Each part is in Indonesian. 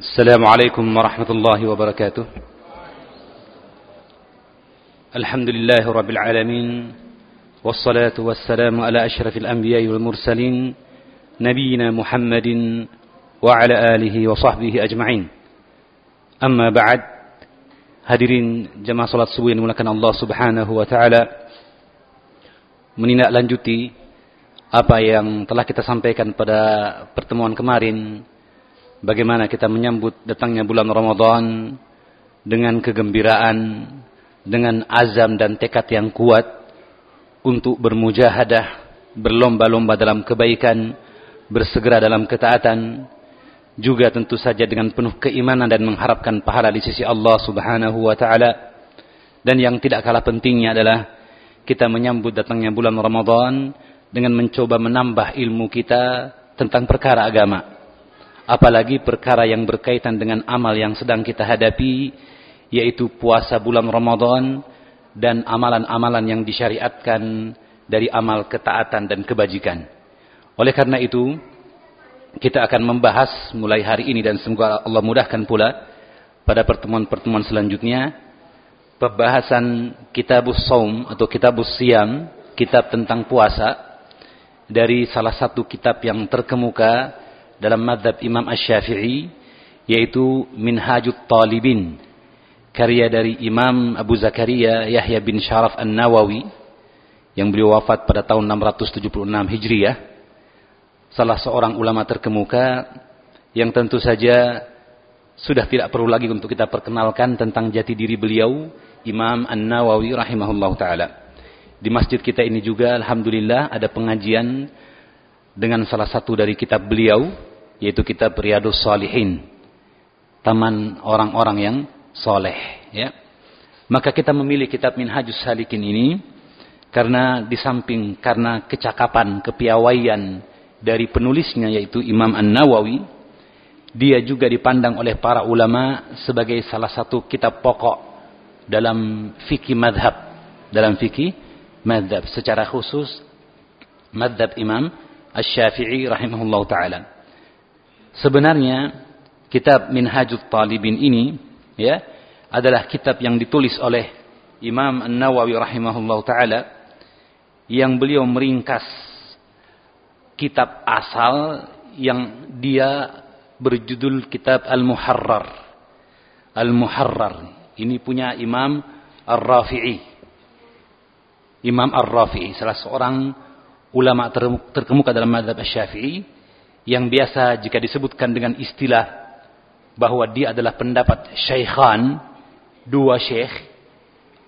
السلام عليكم ورحمة الله وبركاته الحمد لله رب العالمين والصلاة والسلام على أشرف الأنبياء والمرسلين نبينا محمد وعلى آله وصحبه أجمعين أما بعد hadirin jemaah salat subuh yang dimulakan Allah Subhanahu wa taala menindaklanjuti apa yang telah kita sampaikan pada pertemuan kemarin bagaimana kita menyambut datangnya bulan Ramadan dengan kegembiraan, dengan azam dan tekad yang kuat untuk bermujahadah, berlomba-lomba dalam kebaikan, bersegera dalam ketaatan, juga tentu saja dengan penuh keimanan dan mengharapkan pahala di sisi Allah Subhanahu wa taala. Dan yang tidak kalah pentingnya adalah kita menyambut datangnya bulan Ramadan dengan mencoba menambah ilmu kita tentang perkara agama apalagi perkara yang berkaitan dengan amal yang sedang kita hadapi yaitu puasa bulan Ramadan dan amalan-amalan yang disyariatkan dari amal ketaatan dan kebajikan. Oleh karena itu, kita akan membahas mulai hari ini dan semoga Allah mudahkan pula pada pertemuan-pertemuan selanjutnya pembahasan kitabus saum atau kitabus siam, kitab tentang puasa dari salah satu kitab yang terkemuka dalam madhab Imam Ash-Syafi'i yaitu Minhajut Talibin karya dari Imam Abu Zakaria Yahya bin Sharaf An-Nawawi yang beliau wafat pada tahun 676 Hijriah. Salah seorang ulama terkemuka yang tentu saja sudah tidak perlu lagi untuk kita perkenalkan tentang jati diri beliau Imam An-Nawawi rahimahullah taala. Di masjid kita ini juga alhamdulillah ada pengajian dengan salah satu dari kitab beliau yaitu kitab Riyadus Salihin. Taman orang-orang yang soleh ya. Maka kita memilih kitab Minhajus Salikin ini karena di samping karena kecakapan kepiawaian dari penulisnya yaitu Imam An-Nawawi dia juga dipandang oleh para ulama sebagai salah satu kitab pokok dalam fikih madhab dalam fikih madhab. Secara khusus madhab Imam Ash-Syafi'i rahimahullah ta'ala Sebenarnya kitab Minhajut Talibin ini ya adalah kitab yang ditulis oleh Imam An-Nawawi rahimahullah taala yang beliau meringkas kitab asal yang dia berjudul kitab Al-Muharrar. Al-Muharrar ini punya Imam Ar-Rafi'i. Imam Ar-Rafi'i salah seorang ulama terkemuka dalam mazhab Asy-Syafi'i yang biasa jika disebutkan dengan istilah bahwa dia adalah pendapat syaikhan, dua syekh,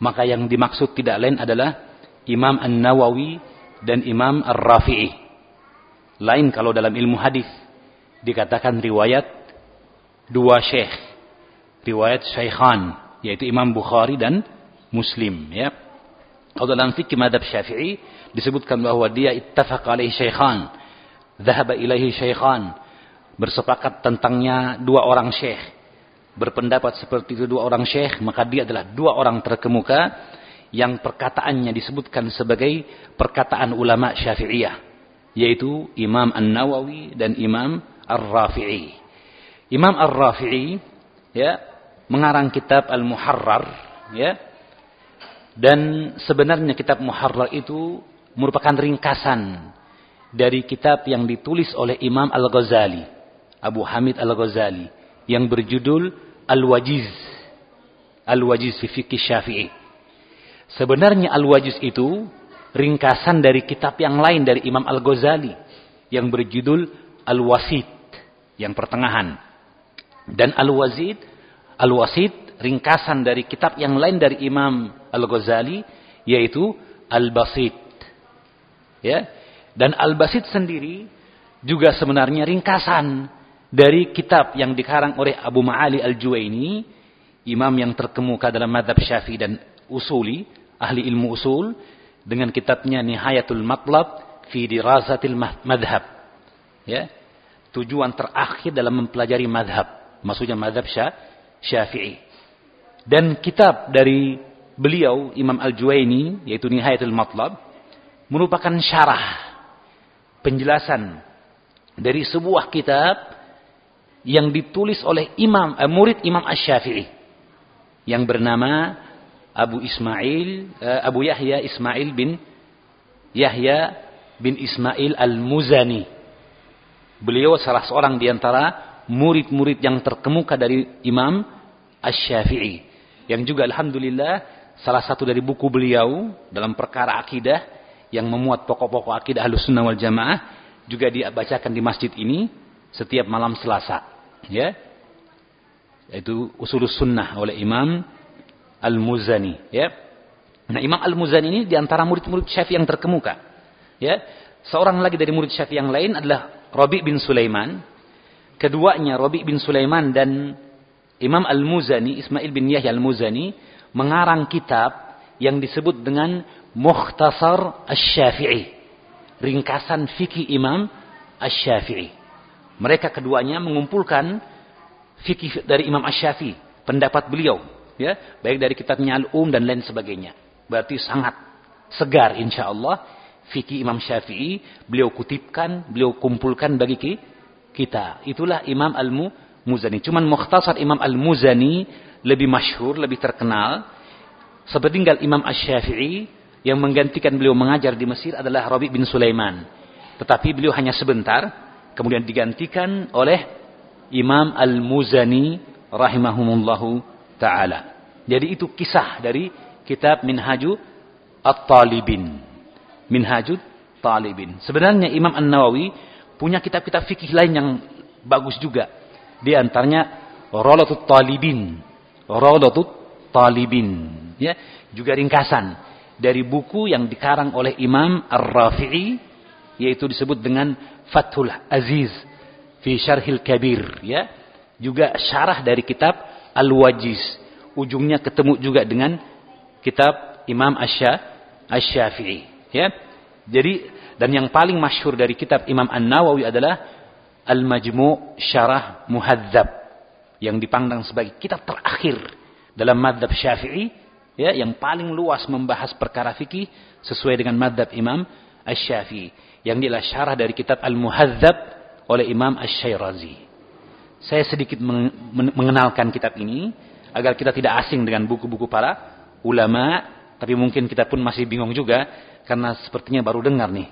maka yang dimaksud tidak lain adalah Imam An-Nawawi dan Imam Ar-Rafi'i. Lain kalau dalam ilmu hadis dikatakan riwayat dua syekh, riwayat syaikhan, yaitu Imam Bukhari dan Muslim, ya. Kalau dalam fikih madhab Syafi'i disebutkan bahwa dia ittafaq alaihi syaikhan, Zahaba ilaihi syaikhan. Bersepakat tentangnya dua orang syekh. Berpendapat seperti itu dua orang syekh. Maka dia adalah dua orang terkemuka. Yang perkataannya disebutkan sebagai perkataan ulama syafi'iyah. Yaitu Imam An-Nawawi dan Imam Ar-Rafi'i. Imam Ar-Rafi'i ya, mengarang kitab Al-Muharrar. Ya, dan sebenarnya kitab Muharrar itu merupakan ringkasan dari kitab yang ditulis oleh Imam Al-Ghazali, Abu Hamid Al-Ghazali, yang berjudul Al-Wajiz. Al-Wajiz fi Syafi'i. Sebenarnya Al-Wajiz itu ringkasan dari kitab yang lain dari Imam Al-Ghazali yang berjudul Al-Wasit, yang pertengahan. Dan Al-Wazid, Al-Wasit ringkasan dari kitab yang lain dari Imam Al-Ghazali yaitu Al-Basit. Ya, dan Al-Basit sendiri juga sebenarnya ringkasan dari kitab yang dikarang oleh Abu Ma'ali Al-Juwaini, imam yang terkemuka dalam madhab syafi'i dan usuli, ahli ilmu usul, dengan kitabnya Nihayatul Matlab fi Dirasatil Madhab. Ya, tujuan terakhir dalam mempelajari madhab, maksudnya madhab syafi'i. Dan kitab dari beliau, Imam Al-Juwaini, yaitu Nihayatul Matlab, merupakan syarah penjelasan dari sebuah kitab yang ditulis oleh imam eh, murid Imam Asy-Syafi'i yang bernama Abu Ismail eh, Abu Yahya Ismail bin Yahya bin Ismail Al-Muzani. Beliau salah seorang di antara murid-murid yang terkemuka dari Imam Asy-Syafi'i. Yang juga alhamdulillah salah satu dari buku beliau dalam perkara akidah yang memuat pokok-pokok akidah Ahlussunnah wal Jamaah juga dibacakan di masjid ini setiap malam Selasa, ya. Itu Usulus Sunnah oleh Imam Al-Muzani, ya. Nah, Imam Al-Muzani ini di antara murid-murid Syafi'i yang terkemuka. Ya. Seorang lagi dari murid Syafi'i yang lain adalah Rabi bin Sulaiman. Keduanya Rabi bin Sulaiman dan Imam Al-Muzani, Ismail bin Yahya Al-Muzani mengarang kitab yang disebut dengan Mukhtasar Asy-Syafi'i. Ringkasan fikih Imam Asy-Syafi'i. Mereka keduanya mengumpulkan fikih dari Imam Asy-Syafi'i, pendapat beliau, ya, baik dari kitabnya Al-Um dan lain sebagainya. Berarti sangat segar insyaallah fikih Imam Syafi'i beliau kutipkan, beliau kumpulkan bagi kita. Itulah Imam Al-Muzani. Cuman mukhtasar Imam Al-Muzani lebih masyhur, lebih terkenal. Sepeninggal Imam Asy-Syafi'i yang menggantikan beliau mengajar di Mesir adalah Rabi bin Sulaiman. Tetapi beliau hanya sebentar, kemudian digantikan oleh Imam Al-Muzani rahimahumullahu taala. Jadi itu kisah dari kitab Minhaju At-Talibin. Minhajud Talibin. Sebenarnya Imam An-Nawawi punya kitab-kitab fikih lain yang bagus juga. Di antaranya Rolatut Talibin. Rolatut Talibin. Ya, juga ringkasan dari buku yang dikarang oleh Imam Ar-Rafi'i yaitu disebut dengan Fathul Aziz fi Syarhil Kabir ya juga syarah dari kitab Al-Wajiz ujungnya ketemu juga dengan kitab Imam Asy-Syafi'i Ya. Jadi dan yang paling masyhur dari kitab Imam An-Nawawi adalah Al-Majmu' Syarah Muhadzab yang dipandang sebagai kitab terakhir dalam madhab Syafi'i ya yang paling luas membahas perkara fikih sesuai dengan madhab Imam Asy-Syafi'i yang adalah syarah dari kitab Al-Muhadzab oleh Imam Asy-Syairazi. Saya sedikit mengenalkan kitab ini agar kita tidak asing dengan buku-buku para ulama, tapi mungkin kita pun masih bingung juga karena sepertinya baru dengar nih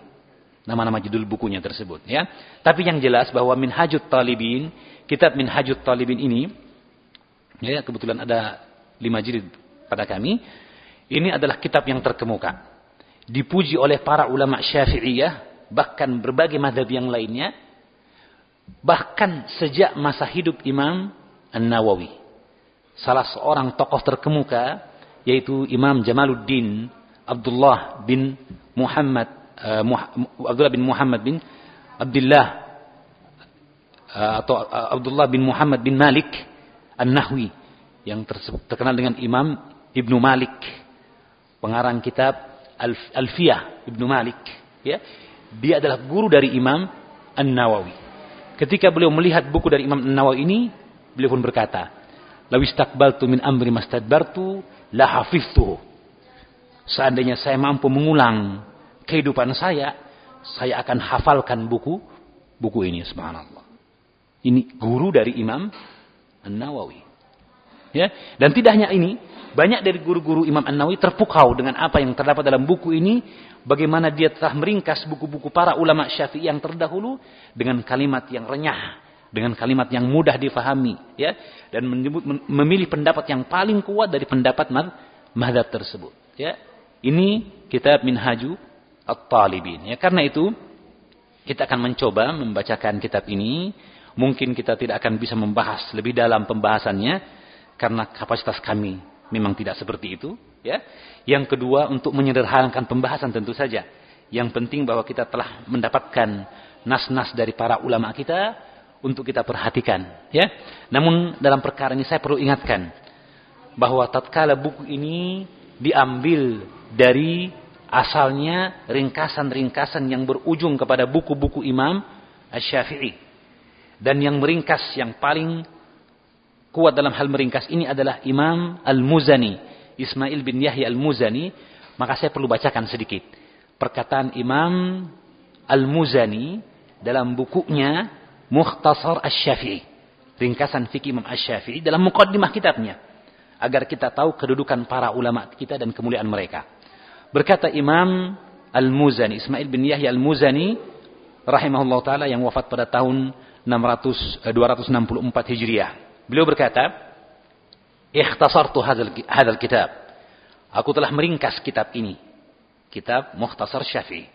nama-nama judul bukunya tersebut ya. Tapi yang jelas bahwa Minhajut Talibin, kitab Minhajut Talibin ini ya kebetulan ada lima jilid pada kami. Ini adalah kitab yang terkemuka. Dipuji oleh para ulama Syafi'iyah, bahkan berbagai madhab yang lainnya. Bahkan sejak masa hidup Imam An-Nawawi. Salah seorang tokoh terkemuka yaitu Imam Jamaluddin Abdullah bin Muhammad uh, Abdullah bin Muhammad bin Abdullah uh, atau uh, Abdullah bin Muhammad bin Malik An-Nahwi yang terkenal dengan Imam Ibnu Malik. Pengarang kitab Al Alfiyah Ibnu Malik ya. Dia adalah guru dari Imam An-Nawawi. Ketika beliau melihat buku dari Imam An-Nawawi ini beliau pun berkata lawistakbaltu min amri mastadbartu la hafiztuhu. Seandainya saya mampu mengulang kehidupan saya, saya akan hafalkan buku buku ini. Subhanallah. Ini guru dari Imam An-Nawawi. Ya, dan tidak hanya ini, banyak dari guru-guru Imam An-Nawawi terpukau dengan apa yang terdapat dalam buku ini, bagaimana dia telah meringkas buku-buku para ulama Syafi'i yang terdahulu dengan kalimat yang renyah, dengan kalimat yang mudah difahami, ya, dan menyebut memilih pendapat yang paling kuat dari pendapat madhab tersebut, ya. Ini kitab Minhaju At-Talibin. Ya, karena itu kita akan mencoba membacakan kitab ini. Mungkin kita tidak akan bisa membahas lebih dalam pembahasannya karena kapasitas kami memang tidak seperti itu, ya. Yang kedua untuk menyederhanakan pembahasan tentu saja. Yang penting bahwa kita telah mendapatkan nas-nas dari para ulama kita untuk kita perhatikan, ya. Namun dalam perkara ini saya perlu ingatkan bahwa tatkala buku ini diambil dari asalnya ringkasan-ringkasan yang berujung kepada buku-buku Imam Asy-Syafi'i. Dan yang meringkas yang paling kuat dalam hal meringkas ini adalah Imam Al-Muzani, Ismail bin Yahya Al-Muzani, maka saya perlu bacakan sedikit perkataan Imam Al-Muzani dalam bukunya Mukhtasar Asy-Syafi'i. ringkasan fikih Imam Asy-Syafi'i dalam mukaddimah kitabnya agar kita tahu kedudukan para ulama kita dan kemuliaan mereka. Berkata Imam Al-Muzani, Ismail bin Yahya Al-Muzani rahimahullah taala yang wafat pada tahun 600 264 Hijriah. Beliau berkata, "Ikhtasartu hadzal kitab." Aku telah meringkas kitab ini. Kitab Mukhtasar Syafi'i.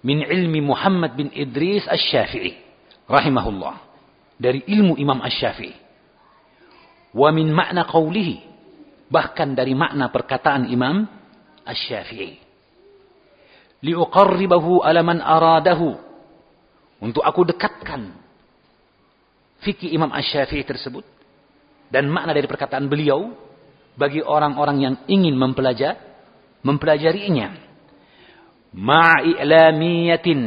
Min ilmi Muhammad bin Idris Asy-Syafi'i rahimahullah. Dari ilmu Imam Asy-Syafi'i. Wa min makna qawlihi bahkan dari makna perkataan Imam Asy-Syafi'i. Liuqarribahu ala man aradahu. Untuk aku dekatkan fikih Imam Asy-Syafi'i tersebut dan makna dari perkataan beliau bagi orang-orang yang ingin mempelajari mempelajarinya. Ma'i'lamiyatin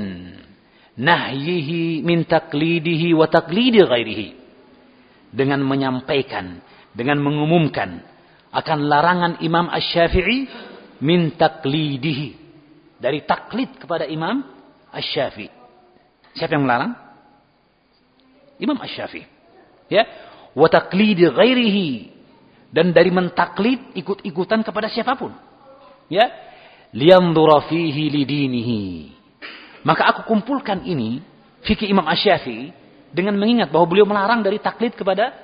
nahyihi min taqlidihi wa ghairihi. Dengan menyampaikan, dengan mengumumkan akan larangan Imam Asy-Syafi'i min dari taklid kepada Imam Asy-Syafi'i. Siapa yang melarang? Imam Asy-Syafi'i. Ya, wa taqlidi ghairihi dan dari mentaklid ikut-ikutan kepada siapa pun. Ya, liyanzura fihi lidinihi. Maka aku kumpulkan ini fikih Imam Asy-Syafi'i dengan mengingat bahwa beliau melarang dari taklid kepada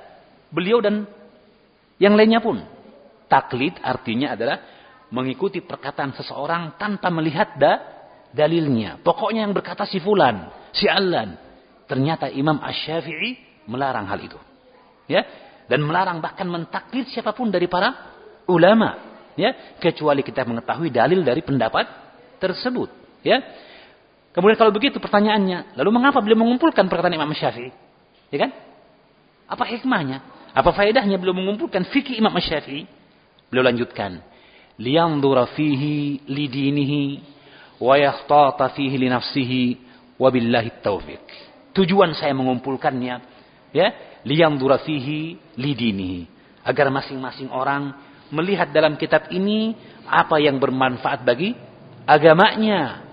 beliau dan yang lainnya pun. Taklid artinya adalah mengikuti perkataan seseorang tanpa melihat da dalilnya. Pokoknya yang berkata si fulan, si alan. Ternyata Imam Ash-Syafi'i melarang hal itu. Ya, dan melarang bahkan mentaklid siapa pun dari para ulama, ya, kecuali kita mengetahui dalil dari pendapat tersebut, ya. Kemudian kalau begitu pertanyaannya, lalu mengapa beliau mengumpulkan perkataan Imam Syafi'i? Ya kan? Apa hikmahnya? Apa faedahnya beliau mengumpulkan fikih Imam Syafi'i? Beliau lanjutkan, liyanzura fihi lidinihi wa yakhtata fihi li nafsihi wa billahi taufiq. Tujuan saya mengumpulkannya ya, liyanzura fihi lidinihi agar masing-masing orang melihat dalam kitab ini apa yang bermanfaat bagi agamanya.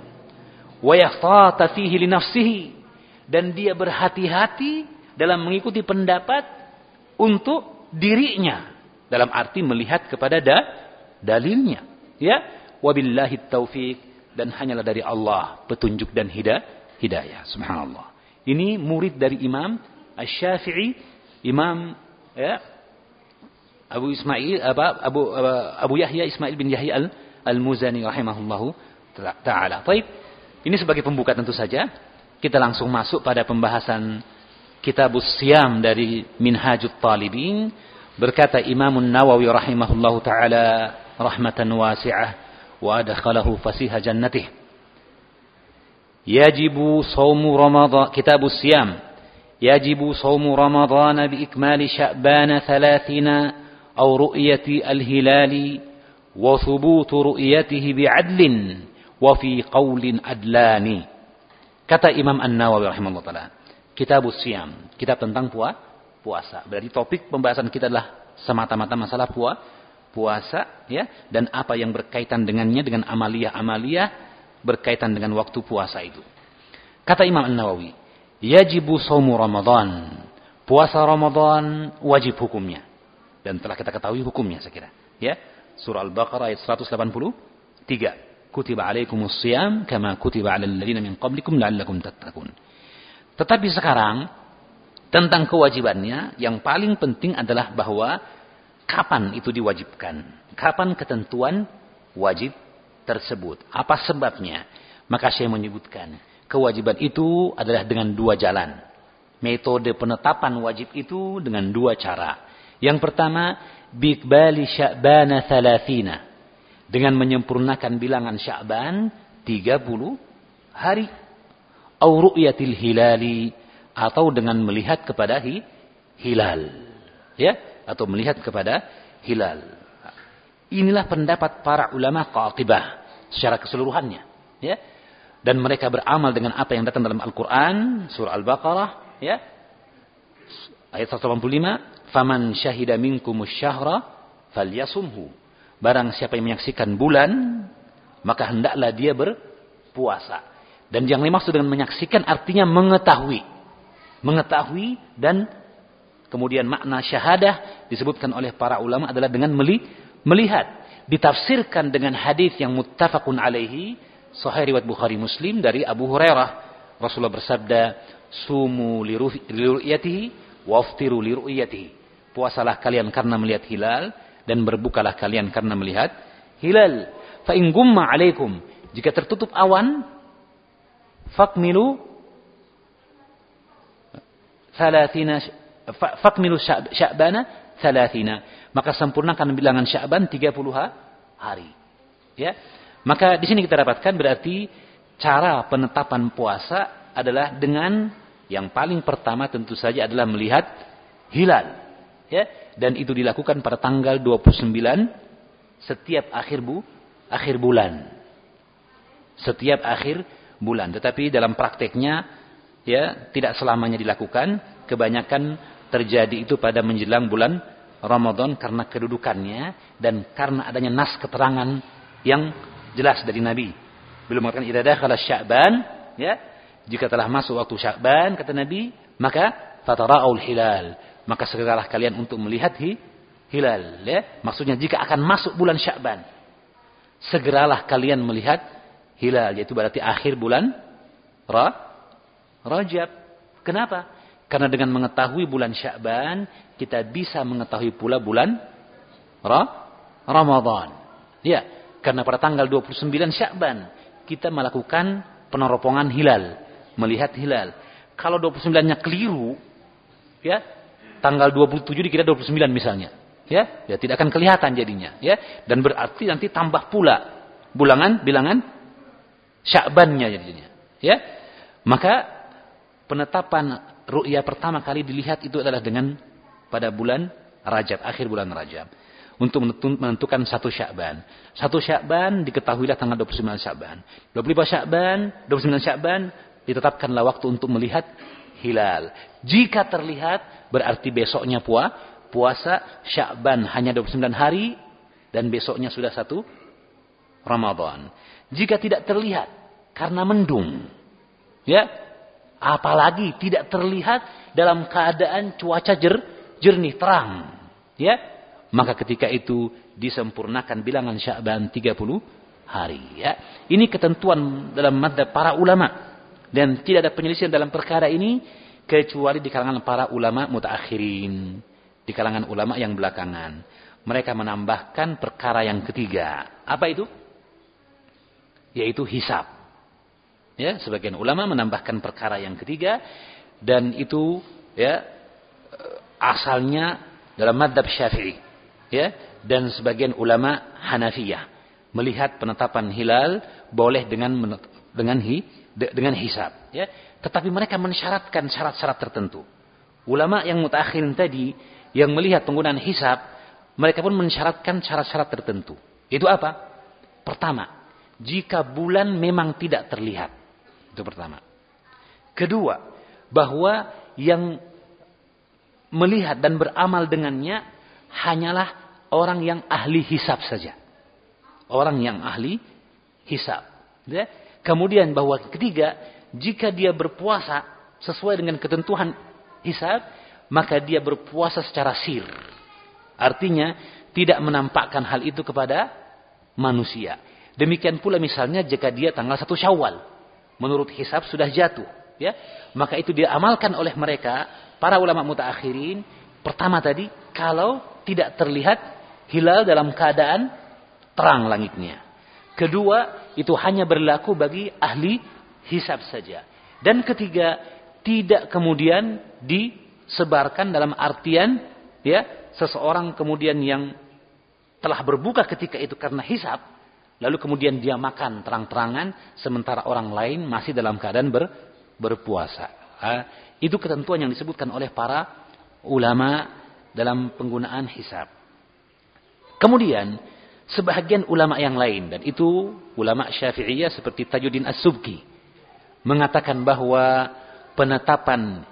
Wa yakhtata fihi dan dia berhati-hati dalam mengikuti pendapat untuk dirinya dalam arti melihat kepada da, dalilnya. Ya, wabillahi taufik dan hanyalah dari Allah petunjuk dan hidayah. hidayah. Subhanallah. Ini murid dari Imam Imam ya, Abu Ismail apa Abu Abu Yahya Ismail bin Yahya Al Al-Muzani rahimahullahu taala. Baik. Ini sebagai pembuka tentu saja. Kita langsung masuk pada pembahasan Kitabus Siam dari Minhajut Talibin Berkata Imam Nawawi rahimahullahu taala rahmatan wasi'ah wa adkhalahu fasiha jannatih. Yajibu shaumu Ramadan kitab siyam. Bi ikmali Sya'ban 30 aw ru'yati al-hilali wa thubut ru'yatihi bi'adlin wa fi qawlin adlani. Kata Imam An-Nawawi rahimahullah taala, kitab siyam, kitab tentang puasa puasa. Berarti topik pembahasan kita adalah semata-mata masalah puasa, puasa ya dan apa yang berkaitan dengannya dengan amalia-amalia berkaitan dengan waktu puasa itu. Kata Imam An-Nawawi, yajibu saumu Ramadan. Puasa Ramadan wajib hukumnya. Dan telah kita ketahui hukumnya saya kira. Ya. Surah Al-Baqarah ayat 183. Kutiba alaikumus siyam kama kutiba alal ladzina min qablikum la'allakum tattaqun. Tetapi sekarang tentang kewajibannya, yang paling penting adalah bahwa kapan itu diwajibkan. Kapan ketentuan wajib tersebut. Apa sebabnya? Maka saya menyebutkan. Kewajiban itu adalah dengan dua jalan. Metode penetapan wajib itu dengan dua cara. Yang pertama, bikbali sya'bana thalathina. Dengan menyempurnakan bilangan sya'ban 30 hari. Au ru'yatil hilali atau dengan melihat kepada hi, hilal. Ya, atau melihat kepada hilal. Inilah pendapat para ulama qatibah secara keseluruhannya, ya. Dan mereka beramal dengan apa yang datang dalam Al-Qur'an, surah Al-Baqarah, ya. Ayat 185, "Faman syahida minkumus syahra falyasumhu." Barang siapa yang menyaksikan bulan, maka hendaklah dia berpuasa. Dan yang dimaksud dengan menyaksikan artinya mengetahui mengetahui dan Kemudian makna syahadah disebutkan oleh para ulama adalah dengan meli melihat. Ditafsirkan dengan hadis yang muttafaqun alaihi sahih riwayat Bukhari Muslim dari Abu Hurairah. Rasulullah bersabda, "Sumu liru'yatihi waftiru liru'yatihi." Puasalah kalian karena melihat hilal dan berbukalah kalian karena melihat hilal. Fa in gumma alaikum, jika tertutup awan, fakmilu thalathina fakmilu sya'bana thalathina. Maka sempurnakan bilangan Sya'ban 30 hari. Ya. Maka di sini kita dapatkan berarti cara penetapan puasa adalah dengan yang paling pertama tentu saja adalah melihat hilal. Ya. Dan itu dilakukan pada tanggal 29 setiap akhir bu akhir bulan. Setiap akhir bulan. Tetapi dalam prakteknya ya tidak selamanya dilakukan, kebanyakan terjadi itu pada menjelang bulan Ramadan karena kedudukannya dan karena adanya nas keterangan yang jelas dari Nabi. Belum mengatakan idza dakhala Sya'ban, ya. Jika telah masuk waktu Sya'ban kata Nabi, maka fatara'ul hilal. Maka segeralah kalian untuk melihat hi, hilal, ya. Maksudnya jika akan masuk bulan Sya'ban, segeralah kalian melihat hilal, yaitu berarti akhir bulan Ra, Rajab. Kenapa? Karena dengan mengetahui bulan Sya'ban, kita bisa mengetahui pula bulan Ra Ramadan. Ya, karena pada tanggal 29 Sya'ban kita melakukan peneropongan hilal, melihat hilal. Kalau 29-nya keliru, ya, tanggal 27 dikira 29 misalnya. Ya, ya tidak akan kelihatan jadinya, ya. Dan berarti nanti tambah pula bulangan bilangan Sya'bannya jadinya, ya. Maka penetapan ru'ya pertama kali dilihat itu adalah dengan pada bulan Rajab, akhir bulan Rajab. Untuk menentukan satu Syakban. Satu Syakban diketahuilah tanggal 29 Syakban. 25 Syakban, 29 Syakban ditetapkanlah waktu untuk melihat hilal. Jika terlihat berarti besoknya puah, puasa Syakban hanya 29 hari dan besoknya sudah satu Ramadan. Jika tidak terlihat karena mendung, ya Apalagi tidak terlihat dalam keadaan cuaca jer, jernih, terang. Ya, Maka ketika itu disempurnakan bilangan Sya'ban 30 hari. Ya. Ini ketentuan dalam madhab para ulama. Dan tidak ada penyelesaian dalam perkara ini kecuali di kalangan para ulama mutaakhirin. Di kalangan ulama yang belakangan. Mereka menambahkan perkara yang ketiga. Apa itu? Yaitu hisab. Ya, sebagian ulama menambahkan perkara yang ketiga dan itu ya asalnya dalam madhab syafi'i. Ya, dan sebagian ulama Hanafiyah melihat penetapan hilal boleh dengan dengan hi, dengan hisab. Ya, tetapi mereka mensyaratkan syarat-syarat tertentu. Ulama yang mutakhirin tadi yang melihat penggunaan hisab, mereka pun mensyaratkan syarat-syarat tertentu. Itu apa? Pertama, jika bulan memang tidak terlihat. Itu pertama. Kedua, bahwa yang melihat dan beramal dengannya hanyalah orang yang ahli hisab saja. Orang yang ahli hisab. Ya. Kemudian bahwa ketiga, jika dia berpuasa sesuai dengan ketentuan hisab, maka dia berpuasa secara sir. Artinya tidak menampakkan hal itu kepada manusia. Demikian pula misalnya jika dia tanggal satu Syawal menurut hisab sudah jatuh ya maka itu diamalkan oleh mereka para ulama mutaakhirin pertama tadi kalau tidak terlihat hilal dalam keadaan terang langitnya kedua itu hanya berlaku bagi ahli hisab saja dan ketiga tidak kemudian disebarkan dalam artian ya seseorang kemudian yang telah berbuka ketika itu karena hisab Lalu kemudian dia makan terang-terangan sementara orang lain masih dalam keadaan ber, berpuasa. Ha? Itu ketentuan yang disebutkan oleh para ulama dalam penggunaan hisab. Kemudian sebahagian ulama yang lain dan itu ulama Syafi'iyah seperti Tajuddin As-Subki mengatakan bahwa penetapan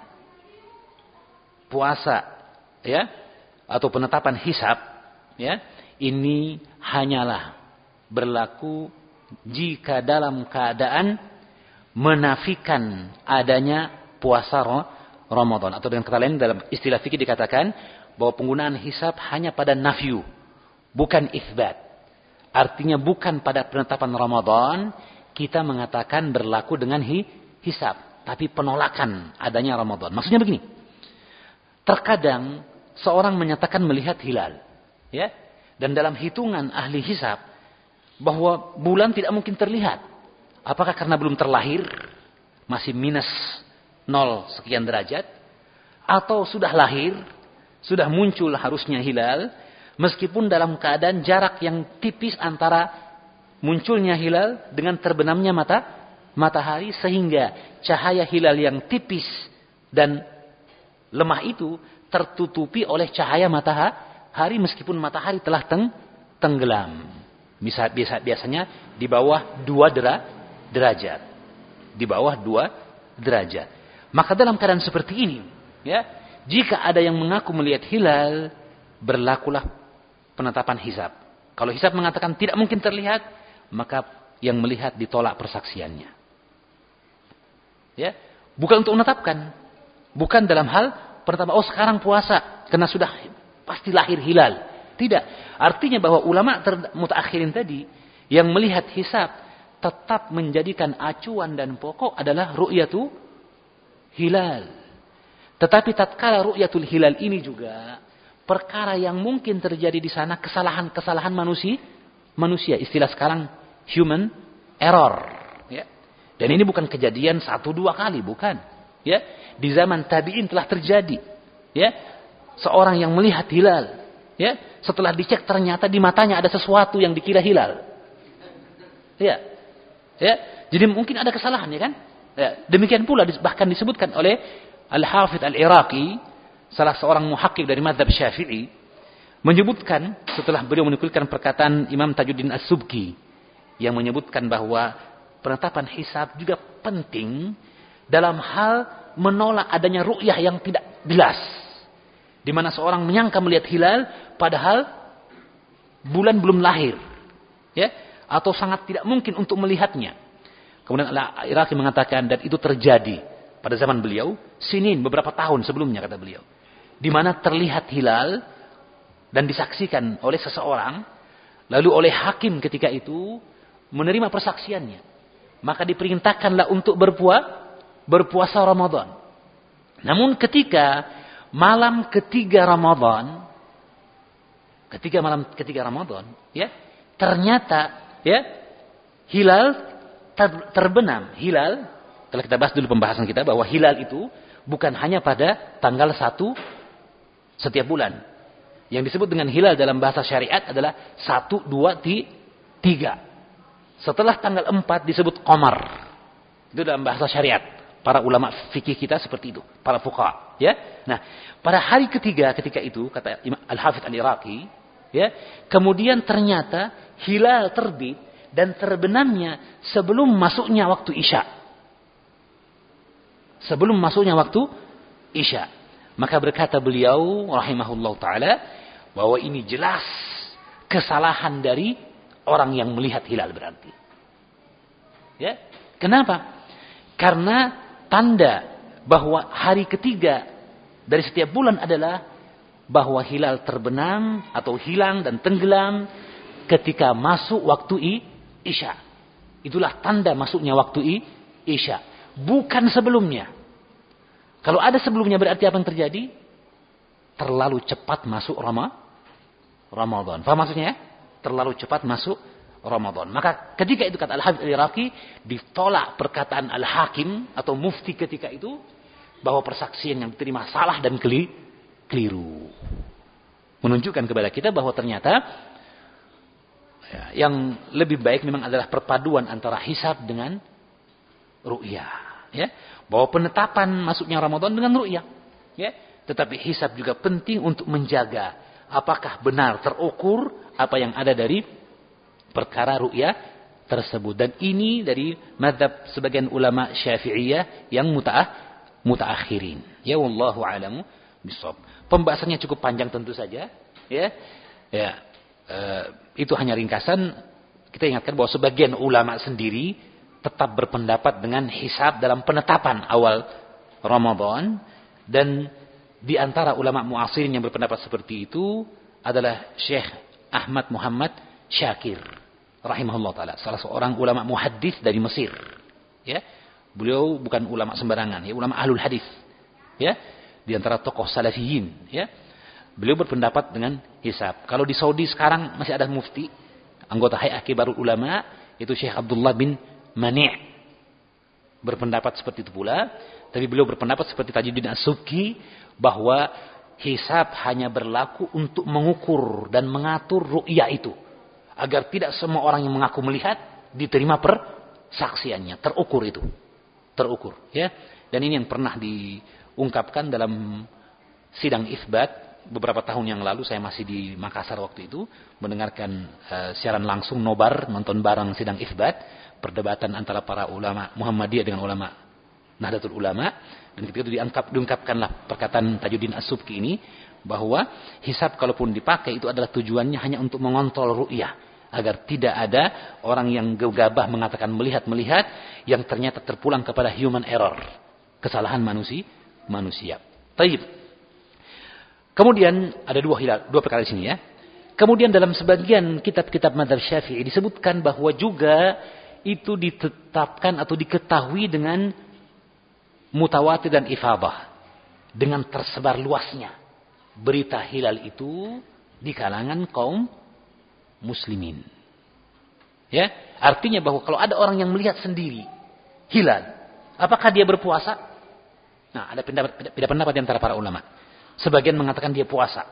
puasa ya atau penetapan hisab ya ini hanyalah berlaku jika dalam keadaan menafikan adanya puasa Ramadan. Atau dengan kata lain dalam istilah fikih dikatakan bahwa penggunaan hisab hanya pada nafyu, bukan isbat. Artinya bukan pada penetapan Ramadan kita mengatakan berlaku dengan hi, hisab, tapi penolakan adanya Ramadan. Maksudnya begini. Terkadang seorang menyatakan melihat hilal, ya. Dan dalam hitungan ahli hisab bahwa bulan tidak mungkin terlihat. Apakah karena belum terlahir, masih minus nol sekian derajat, atau sudah lahir, sudah muncul harusnya hilal, meskipun dalam keadaan jarak yang tipis antara munculnya hilal dengan terbenamnya mata matahari sehingga cahaya hilal yang tipis dan lemah itu tertutupi oleh cahaya matahari meskipun matahari telah teng tenggelam. Bisa, biasa, biasanya di bawah dua dera, derajat. Di bawah dua derajat. Maka dalam keadaan seperti ini, ya, jika ada yang mengaku melihat hilal, berlakulah penetapan hisab. Kalau hisab mengatakan tidak mungkin terlihat, maka yang melihat ditolak persaksiannya. Ya, bukan untuk menetapkan, bukan dalam hal pertama oh sekarang puasa karena sudah pasti lahir hilal. Tidak. Artinya bahwa ulama mutakhirin tadi yang melihat hisab tetap menjadikan acuan dan pokok adalah ru'yatu hilal. Tetapi tatkala ru'yatul hilal ini juga perkara yang mungkin terjadi di sana kesalahan-kesalahan manusia, manusia istilah sekarang human error. Ya. Dan ini bukan kejadian satu dua kali, bukan. Ya, di zaman tabiin telah terjadi. Ya, seorang yang melihat hilal, ya, setelah dicek ternyata di matanya ada sesuatu yang dikira hilal. Ya, ya, jadi mungkin ada kesalahan ya kan? Ya, demikian pula bahkan disebutkan oleh Al Hafidh Al Iraqi salah seorang muhakkik dari madhab syafi'i, menyebutkan setelah beliau menukilkan perkataan Imam Tajuddin As-Subki yang menyebutkan bahwa penetapan hisab juga penting dalam hal menolak adanya ru'yah yang tidak jelas. Di mana seorang menyangka melihat hilal padahal bulan belum lahir. Ya, atau sangat tidak mungkin untuk melihatnya. Kemudian Al-Iraqi mengatakan dan itu terjadi pada zaman beliau, sinin beberapa tahun sebelumnya kata beliau di mana terlihat hilal dan disaksikan oleh seseorang, lalu oleh hakim ketika itu menerima persaksiannya, maka diperintahkanlah untuk berpuasa berpuasa Ramadan. Namun ketika malam ketiga Ramadan, ketika malam ketiga Ramadan, ya, ternyata ya hilal ter, terbenam. Hilal telah kita bahas dulu pembahasan kita bahwa hilal itu bukan hanya pada tanggal 1 setiap bulan. Yang disebut dengan hilal dalam bahasa syariat adalah satu, dua, tiga. Setelah tanggal empat disebut komar. Itu dalam bahasa syariat. Para ulama fikih kita seperti itu. Para fuqa. Ya? Nah, pada hari ketiga ketika itu, kata Al-Hafidh Al-Iraqi, ya, kemudian ternyata hilal terbit dan terbenamnya sebelum masuknya waktu isya. Sebelum masuknya waktu isya. Maka berkata beliau rahimahullah taala bahwa ini jelas kesalahan dari orang yang melihat hilal berarti. Ya. Kenapa? Karena tanda bahwa hari ketiga dari setiap bulan adalah bahwa hilal terbenam atau hilang dan tenggelam ketika masuk waktu i, Isya. Itulah tanda masuknya waktu i, Isya. Bukan sebelumnya. Kalau ada sebelumnya berarti apa yang terjadi? Terlalu cepat masuk Rama, Ramadan. Faham maksudnya ya? Terlalu cepat masuk Ramadan. Maka ketika itu kata Al-Habib Al-Iraqi, ditolak perkataan Al-Hakim atau mufti ketika itu, bahwa persaksian yang diterima salah dan keliru. Menunjukkan kepada kita bahwa ternyata ya, yang lebih baik memang adalah perpaduan antara hisab dengan ru'yah. Ya, bahwa penetapan masuknya Ramadan dengan ru'yah. Ya. Tetapi hisab juga penting untuk menjaga apakah benar terukur apa yang ada dari perkara ru'yah tersebut. Dan ini dari madhab sebagian ulama syafi'iyah yang muta'ah, mutaakhirin. Ya wallahu alamu bisawab. Pembahasannya cukup panjang tentu saja. Ya, ya e, itu hanya ringkasan. Kita ingatkan bahwa sebagian ulama sendiri tetap berpendapat dengan hisab dalam penetapan awal Ramadan Dan di antara ulama muasirin yang berpendapat seperti itu adalah Syekh Ahmad Muhammad Syakir rahimahullah taala, salah seorang ulama muhaddis dari Mesir. Ya. Beliau bukan ulama sembarangan, ya, ulama ahlul hadis. Ya. Di antara tokoh salafiyin, ya. Beliau berpendapat dengan hisab. Kalau di Saudi sekarang masih ada mufti, anggota Hayat Kibarul Ulama, itu Syekh Abdullah bin Mani' berpendapat seperti itu pula. Tapi beliau berpendapat seperti Tajuddin As-Subki bahwa hisab hanya berlaku untuk mengukur dan mengatur ru'yah itu. Agar tidak semua orang yang mengaku melihat diterima persaksiannya. Terukur itu. Terukur. ya. Dan ini yang pernah diungkapkan dalam sidang isbat beberapa tahun yang lalu saya masih di Makassar waktu itu mendengarkan uh, siaran langsung nobar nonton bareng sidang isbat perdebatan antara para ulama Muhammadiyah dengan ulama Nahdlatul Ulama dan ketika itu diangkap diungkapkanlah perkataan Tajuddin As-Subki ini bahwa hisab kalaupun dipakai itu adalah tujuannya hanya untuk mengontrol ru'yah agar tidak ada orang yang gegabah mengatakan melihat-melihat yang ternyata terpulang kepada human error kesalahan manusia manusia. Taib. Kemudian ada dua hilal, dua perkara di sini ya. Kemudian dalam sebagian kitab-kitab Madzhab Syafi'i disebutkan bahwa juga itu ditetapkan atau diketahui dengan mutawatir dan ifadah dengan tersebar luasnya berita hilal itu di kalangan kaum muslimin. Ya, artinya bahwa kalau ada orang yang melihat sendiri hilal, apakah dia berpuasa? Nah, ada pendapat beda pendapat di antara para ulama. Sebagian mengatakan dia puasa.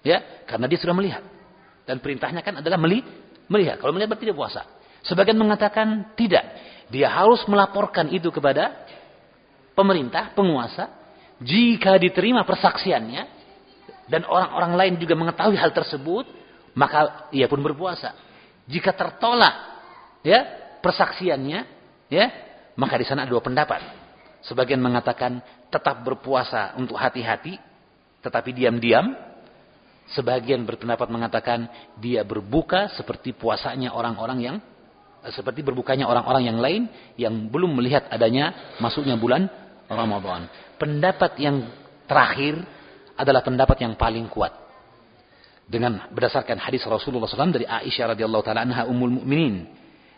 Ya, karena dia sudah melihat. Dan perintahnya kan adalah meli melihat. Kalau melihat berarti dia puasa. Sebagian mengatakan tidak. Dia harus melaporkan itu kepada pemerintah, penguasa, jika diterima persaksiannya dan orang-orang lain juga mengetahui hal tersebut, maka ia pun berpuasa. Jika tertolak ya persaksiannya, ya, maka di sana ada dua pendapat. Sebagian mengatakan tetap berpuasa untuk hati-hati, tetapi diam-diam. Sebagian berpendapat mengatakan dia berbuka seperti puasanya orang-orang yang seperti berbukanya orang-orang yang lain yang belum melihat adanya masuknya bulan Ramadan. Pendapat yang terakhir adalah pendapat yang paling kuat. Dengan berdasarkan hadis Rasulullah SAW dari Aisyah radhiyallahu taala anha ummul mukminin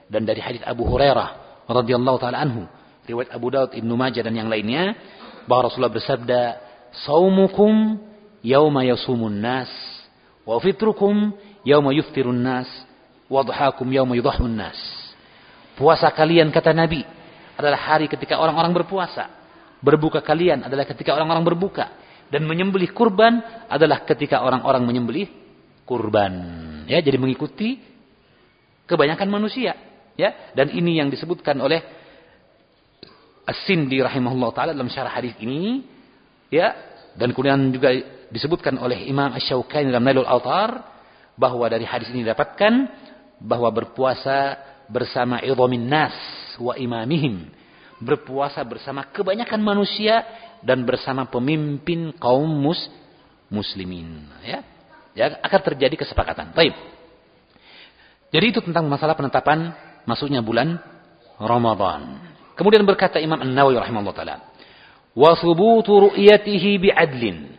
dan dari hadis Abu Hurairah radhiyallahu taala anhu, riwayat Abu Daud, Ibnu Majah dan yang lainnya bahwa Rasulullah bersabda, "Saumukum yauma yasumun nas wa fitrukum yauma yuftirun nas wa dhuhakum yauma yudhahun nas." Puasa kalian kata Nabi adalah hari ketika orang-orang berpuasa Berbuka kalian adalah ketika orang-orang berbuka. Dan menyembelih kurban adalah ketika orang-orang menyembelih kurban. Ya, jadi mengikuti kebanyakan manusia. Ya, dan ini yang disebutkan oleh As-Sindi rahimahullah taala dalam syarah hadis ini, ya, dan kemudian juga disebutkan oleh Imam Asy-Syaukani dalam Nailul Altar bahwa dari hadis ini didapatkan bahwa berpuasa bersama idhamin nas wa imamihim berpuasa bersama kebanyakan manusia dan bersama pemimpin kaum mus muslimin ya ya akan terjadi kesepakatan. Baik. Jadi itu tentang masalah penetapan masuknya bulan Ramadan. Kemudian berkata Imam An-Nawawi rahimahullah taala wa thubutu ru'yatihi bi'adlin.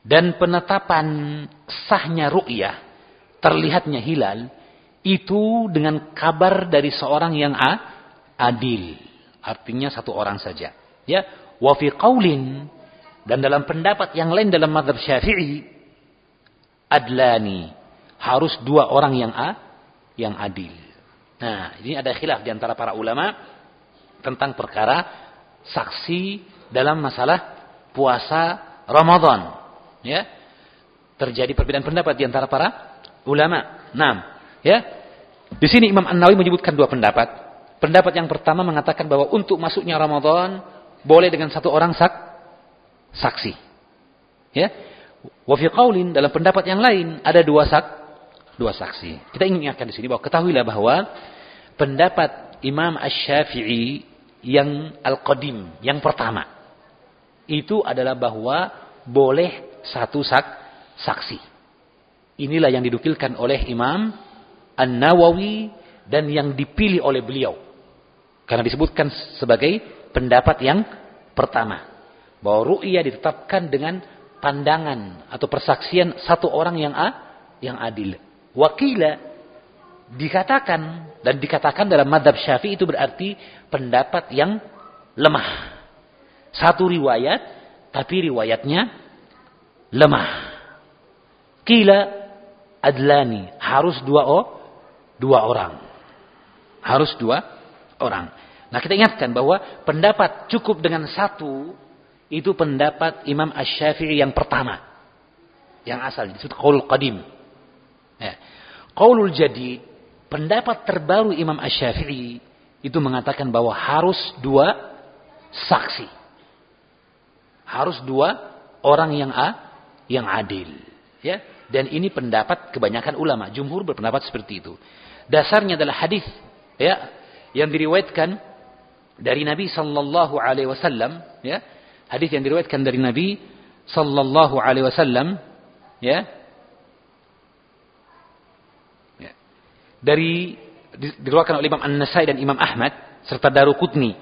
Dan penetapan sahnya ru'yah terlihatnya hilal itu dengan kabar dari seorang yang a, adil Artinya satu orang saja. Ya, wa fi qaulin dan dalam pendapat yang lain dalam mazhab Syafi'i adlani harus dua orang yang a yang adil. Nah, ini ada khilaf di antara para ulama tentang perkara saksi dalam masalah puasa Ramadan. Ya. Terjadi perbedaan pendapat di antara para ulama. Nah, ya. Di sini Imam An-Nawawi menyebutkan dua pendapat. Pendapat yang pertama mengatakan bahwa untuk masuknya Ramadan boleh dengan satu orang sak saksi. Ya. Wa fi qaulin dalam pendapat yang lain ada dua sak dua saksi. Kita ingin ingatkan di sini bahwa ketahuilah bahwa pendapat Imam Asy-Syafi'i yang al-qadim, yang pertama itu adalah bahwa boleh satu sak saksi. Inilah yang didukilkan oleh Imam An-Nawawi dan yang dipilih oleh beliau. Karena disebutkan sebagai pendapat yang pertama. Bahwa ru'ya ditetapkan dengan pandangan atau persaksian satu orang yang a, yang adil. Wakila dikatakan dan dikatakan dalam madhab syafi'i itu berarti pendapat yang lemah. Satu riwayat, tapi riwayatnya lemah. Kila adlani, harus dua oh, dua orang. Harus dua orang. Nah kita ingatkan bahwa pendapat cukup dengan satu itu pendapat Imam Ash-Syafi'i yang pertama. Yang asal disebut Qaul Qadim. Ya. Qaulul Jadid pendapat terbaru Imam Ash-Syafi'i itu mengatakan bahwa harus dua saksi. Harus dua orang yang a, yang adil, ya. Dan ini pendapat kebanyakan ulama, jumhur berpendapat seperti itu. Dasarnya adalah hadis ya yang diriwayatkan dari Nabi sallallahu alaihi wasallam, ya. Hadis yang diriwayatkan dari Nabi sallallahu alaihi wasallam, ya, dari diriwayatkan oleh Imam An-Nasai dan Imam Ahmad serta Daruqutni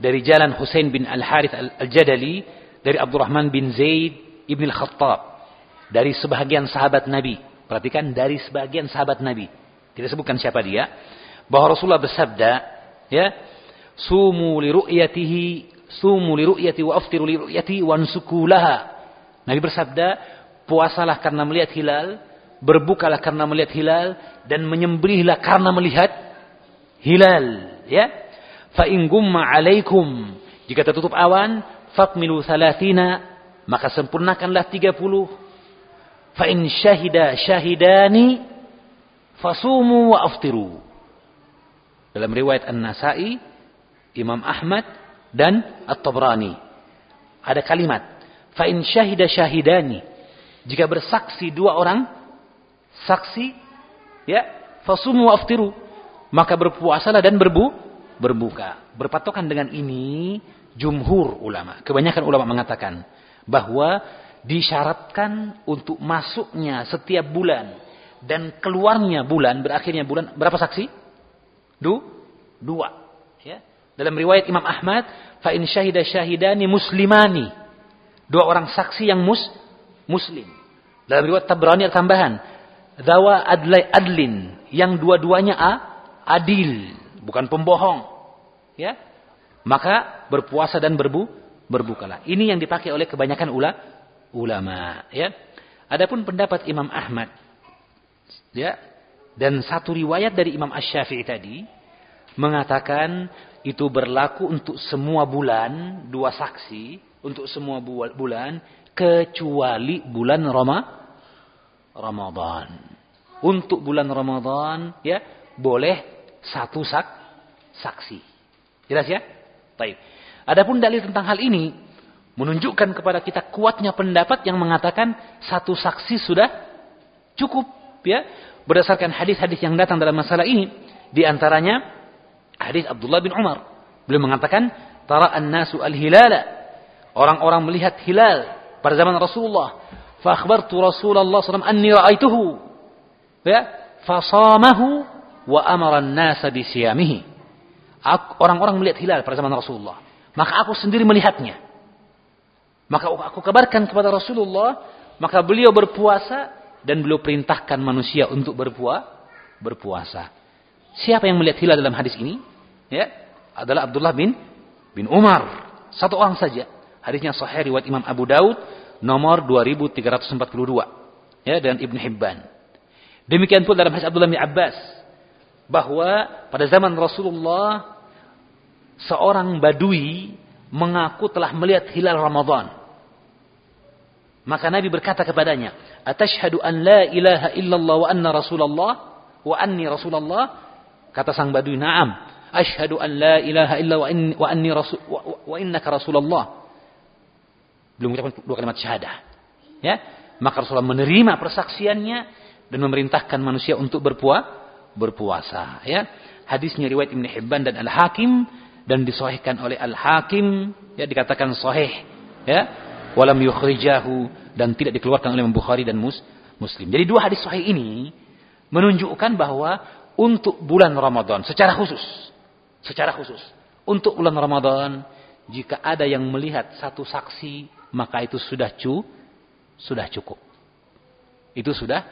dari jalan Husain bin Al-Harith Al-Jadali dari Abdurrahman bin Zaid ibn Al-Khattab dari sebahagian sahabat Nabi. Perhatikan dari sebagian sahabat Nabi. Tidak sebutkan siapa dia. Bahwa Rasulullah bersabda, ya, sumu li ru'yatihi, sumu li ru'yati wa aftiru li ru'yati wa laha. Nabi bersabda, puasalah karena melihat hilal, berbukalah karena melihat hilal dan menyembelihlah karena melihat hilal ya fa in gumma alaikum jika tertutup awan fakmilu salatina maka sempurnakanlah 30 fa in syahida syahidani fasumu wa aftiru. Dalam riwayat An-Nasai Imam Ahmad dan At-Tabrani. Ada kalimat fa in syahida syahidani. Jika bersaksi dua orang saksi ya fasumu aftiru. Maka berpuasalah dan berbu berbuka. Berpatokan dengan ini jumhur ulama kebanyakan ulama mengatakan bahwa disyaratkan untuk masuknya setiap bulan dan keluarnya bulan berakhirnya bulan berapa saksi du dua ya dalam riwayat Imam Ahmad fa in syahida syahidani muslimani dua orang saksi yang mus muslim dalam riwayat Tabrani ada tambahan Zawa adlai adlin. Yang dua-duanya a, adil. Bukan pembohong. Ya. Maka berpuasa dan berbu, berbukalah. Ini yang dipakai oleh kebanyakan ula, ulama. Ya. Adapun pendapat Imam Ahmad. Ya. Dan satu riwayat dari Imam Ash-Syafi'i tadi. Mengatakan itu berlaku untuk semua bulan. Dua saksi. Untuk semua bulan. Kecuali bulan Roma, Ramadan untuk bulan Ramadan ya boleh satu sak saksi. Jelas ya? Baik. Adapun dalil tentang hal ini menunjukkan kepada kita kuatnya pendapat yang mengatakan satu saksi sudah cukup ya berdasarkan hadis-hadis yang datang dalam masalah ini di antaranya hadis Abdullah bin Umar. Beliau mengatakan tara an-nasu al-hilala. Orang-orang melihat hilal pada zaman Rasulullah. Fa akhbartu Rasulullah wasallam anni ra'aituhu. Ya fasamahu wa amara an-nasa bisiyamihi orang-orang melihat hilal pada zaman Rasulullah. Maka aku sendiri melihatnya. Maka aku kabarkan kepada Rasulullah maka beliau berpuasa dan beliau perintahkan manusia untuk berpuasa berpuasa. Siapa yang melihat hilal dalam hadis ini? Ya adalah Abdullah bin bin Umar. Satu orang saja. Hadisnya sahih riwayat Imam Abu Daud nomor 2342 ya dan Ibn Hibban. Demikian pula dalam hadis Abdullah bin Abbas bahwa pada zaman Rasulullah seorang badui mengaku telah melihat hilal Ramadan. Maka Nabi berkata kepadanya, "Atashhadu an la ilaha illallah wa anna Rasulullah wa anni Rasulullah?" Kata sang badui, "Na'am. Ashhadu an la ilaha illa wa inni wa anni rasul wa, wa innaka Rasulullah." Belum mengucapkan dua kalimat syahadah. Ya, maka Rasulullah menerima persaksiannya dan memerintahkan manusia untuk berpuasa berpuasa ya hadisnya riwayat Ibnu Hibban dan Al Hakim dan disahihkan oleh Al Hakim ya dikatakan sahih ya walam yukhrijahu dan tidak dikeluarkan oleh Bukhari dan Mus Muslim jadi dua hadis sahih ini menunjukkan bahwa untuk bulan Ramadan secara khusus secara khusus untuk bulan Ramadan jika ada yang melihat satu saksi, maka itu sudah cu, sudah cukup. Itu sudah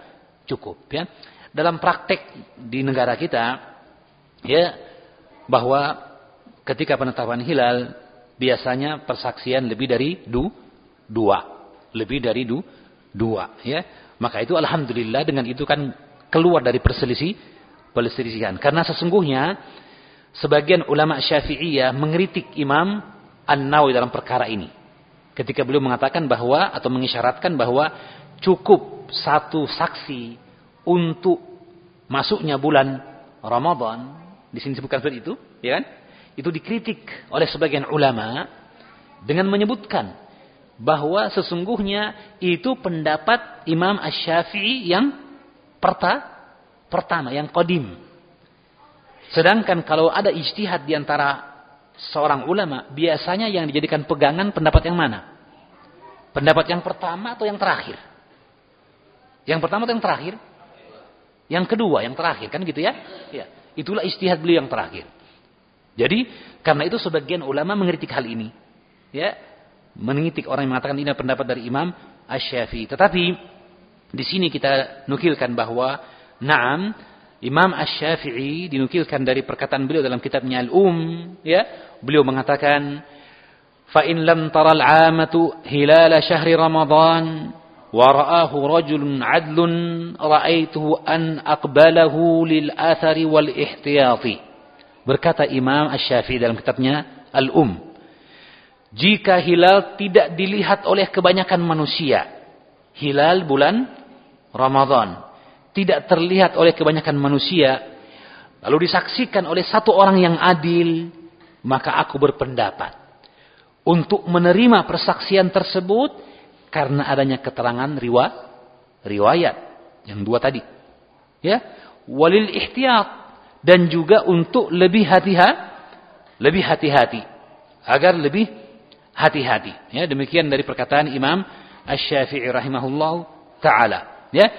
cukup, ya. Dalam praktek di negara kita, ya, bahwa ketika penetapan hilal biasanya persaksian lebih dari du, dua, lebih dari du, dua, ya. Maka itu alhamdulillah dengan itu kan keluar dari perselisih perselisihan. Karena sesungguhnya sebagian ulama Syafi'iyah mengkritik Imam An-Nawawi dalam perkara ini. Ketika beliau mengatakan bahwa atau mengisyaratkan bahwa cukup satu saksi untuk masuknya bulan Ramadan, di sini disebutkan seperti itu, ya kan? Itu dikritik oleh sebagian ulama dengan menyebutkan bahwa sesungguhnya itu pendapat Imam Ash-Syafi'i yang perta, pertama, yang kodim. Sedangkan kalau ada ijtihad di antara seorang ulama, biasanya yang dijadikan pegangan pendapat yang mana? Pendapat yang pertama atau yang terakhir? Yang pertama atau yang terakhir? Yang kedua, yang terakhir, kan gitu ya? Ya. Itulah ijtihad beliau yang terakhir. Jadi, karena itu sebagian ulama mengkritik hal ini. Ya, mengkritik orang yang mengatakan ini pendapat dari Imam Asy-Syafi'i. Tetapi di sini kita nukilkan bahwa na'am Imam Asy-Syafi'i dinukilkan dari perkataan beliau dalam kitabnya Al-Um ya. Beliau mengatakan fa in lam tara al-'amatu hilal syahri ramadan wa ra'ahu rajulun 'adlun ra'aituhu an aqbalahu lil athari wal ihtiyati berkata Imam Asy-Syafi'i dalam kitabnya Al-Um jika hilal tidak dilihat oleh kebanyakan manusia. Hilal bulan Ramadan. Tidak terlihat oleh kebanyakan manusia. Lalu disaksikan oleh satu orang yang adil. Maka aku berpendapat. Untuk menerima persaksian tersebut. Karena adanya keterangan riwa, riwayat. Yang dua tadi. Ya. Walil ihtiyat. Dan juga untuk lebih hati-hati. Lebih hati-hati. Agar lebih hati-hati. Ya, demikian dari perkataan Imam Asy-Syafi'i rahimahullah taala. Ya.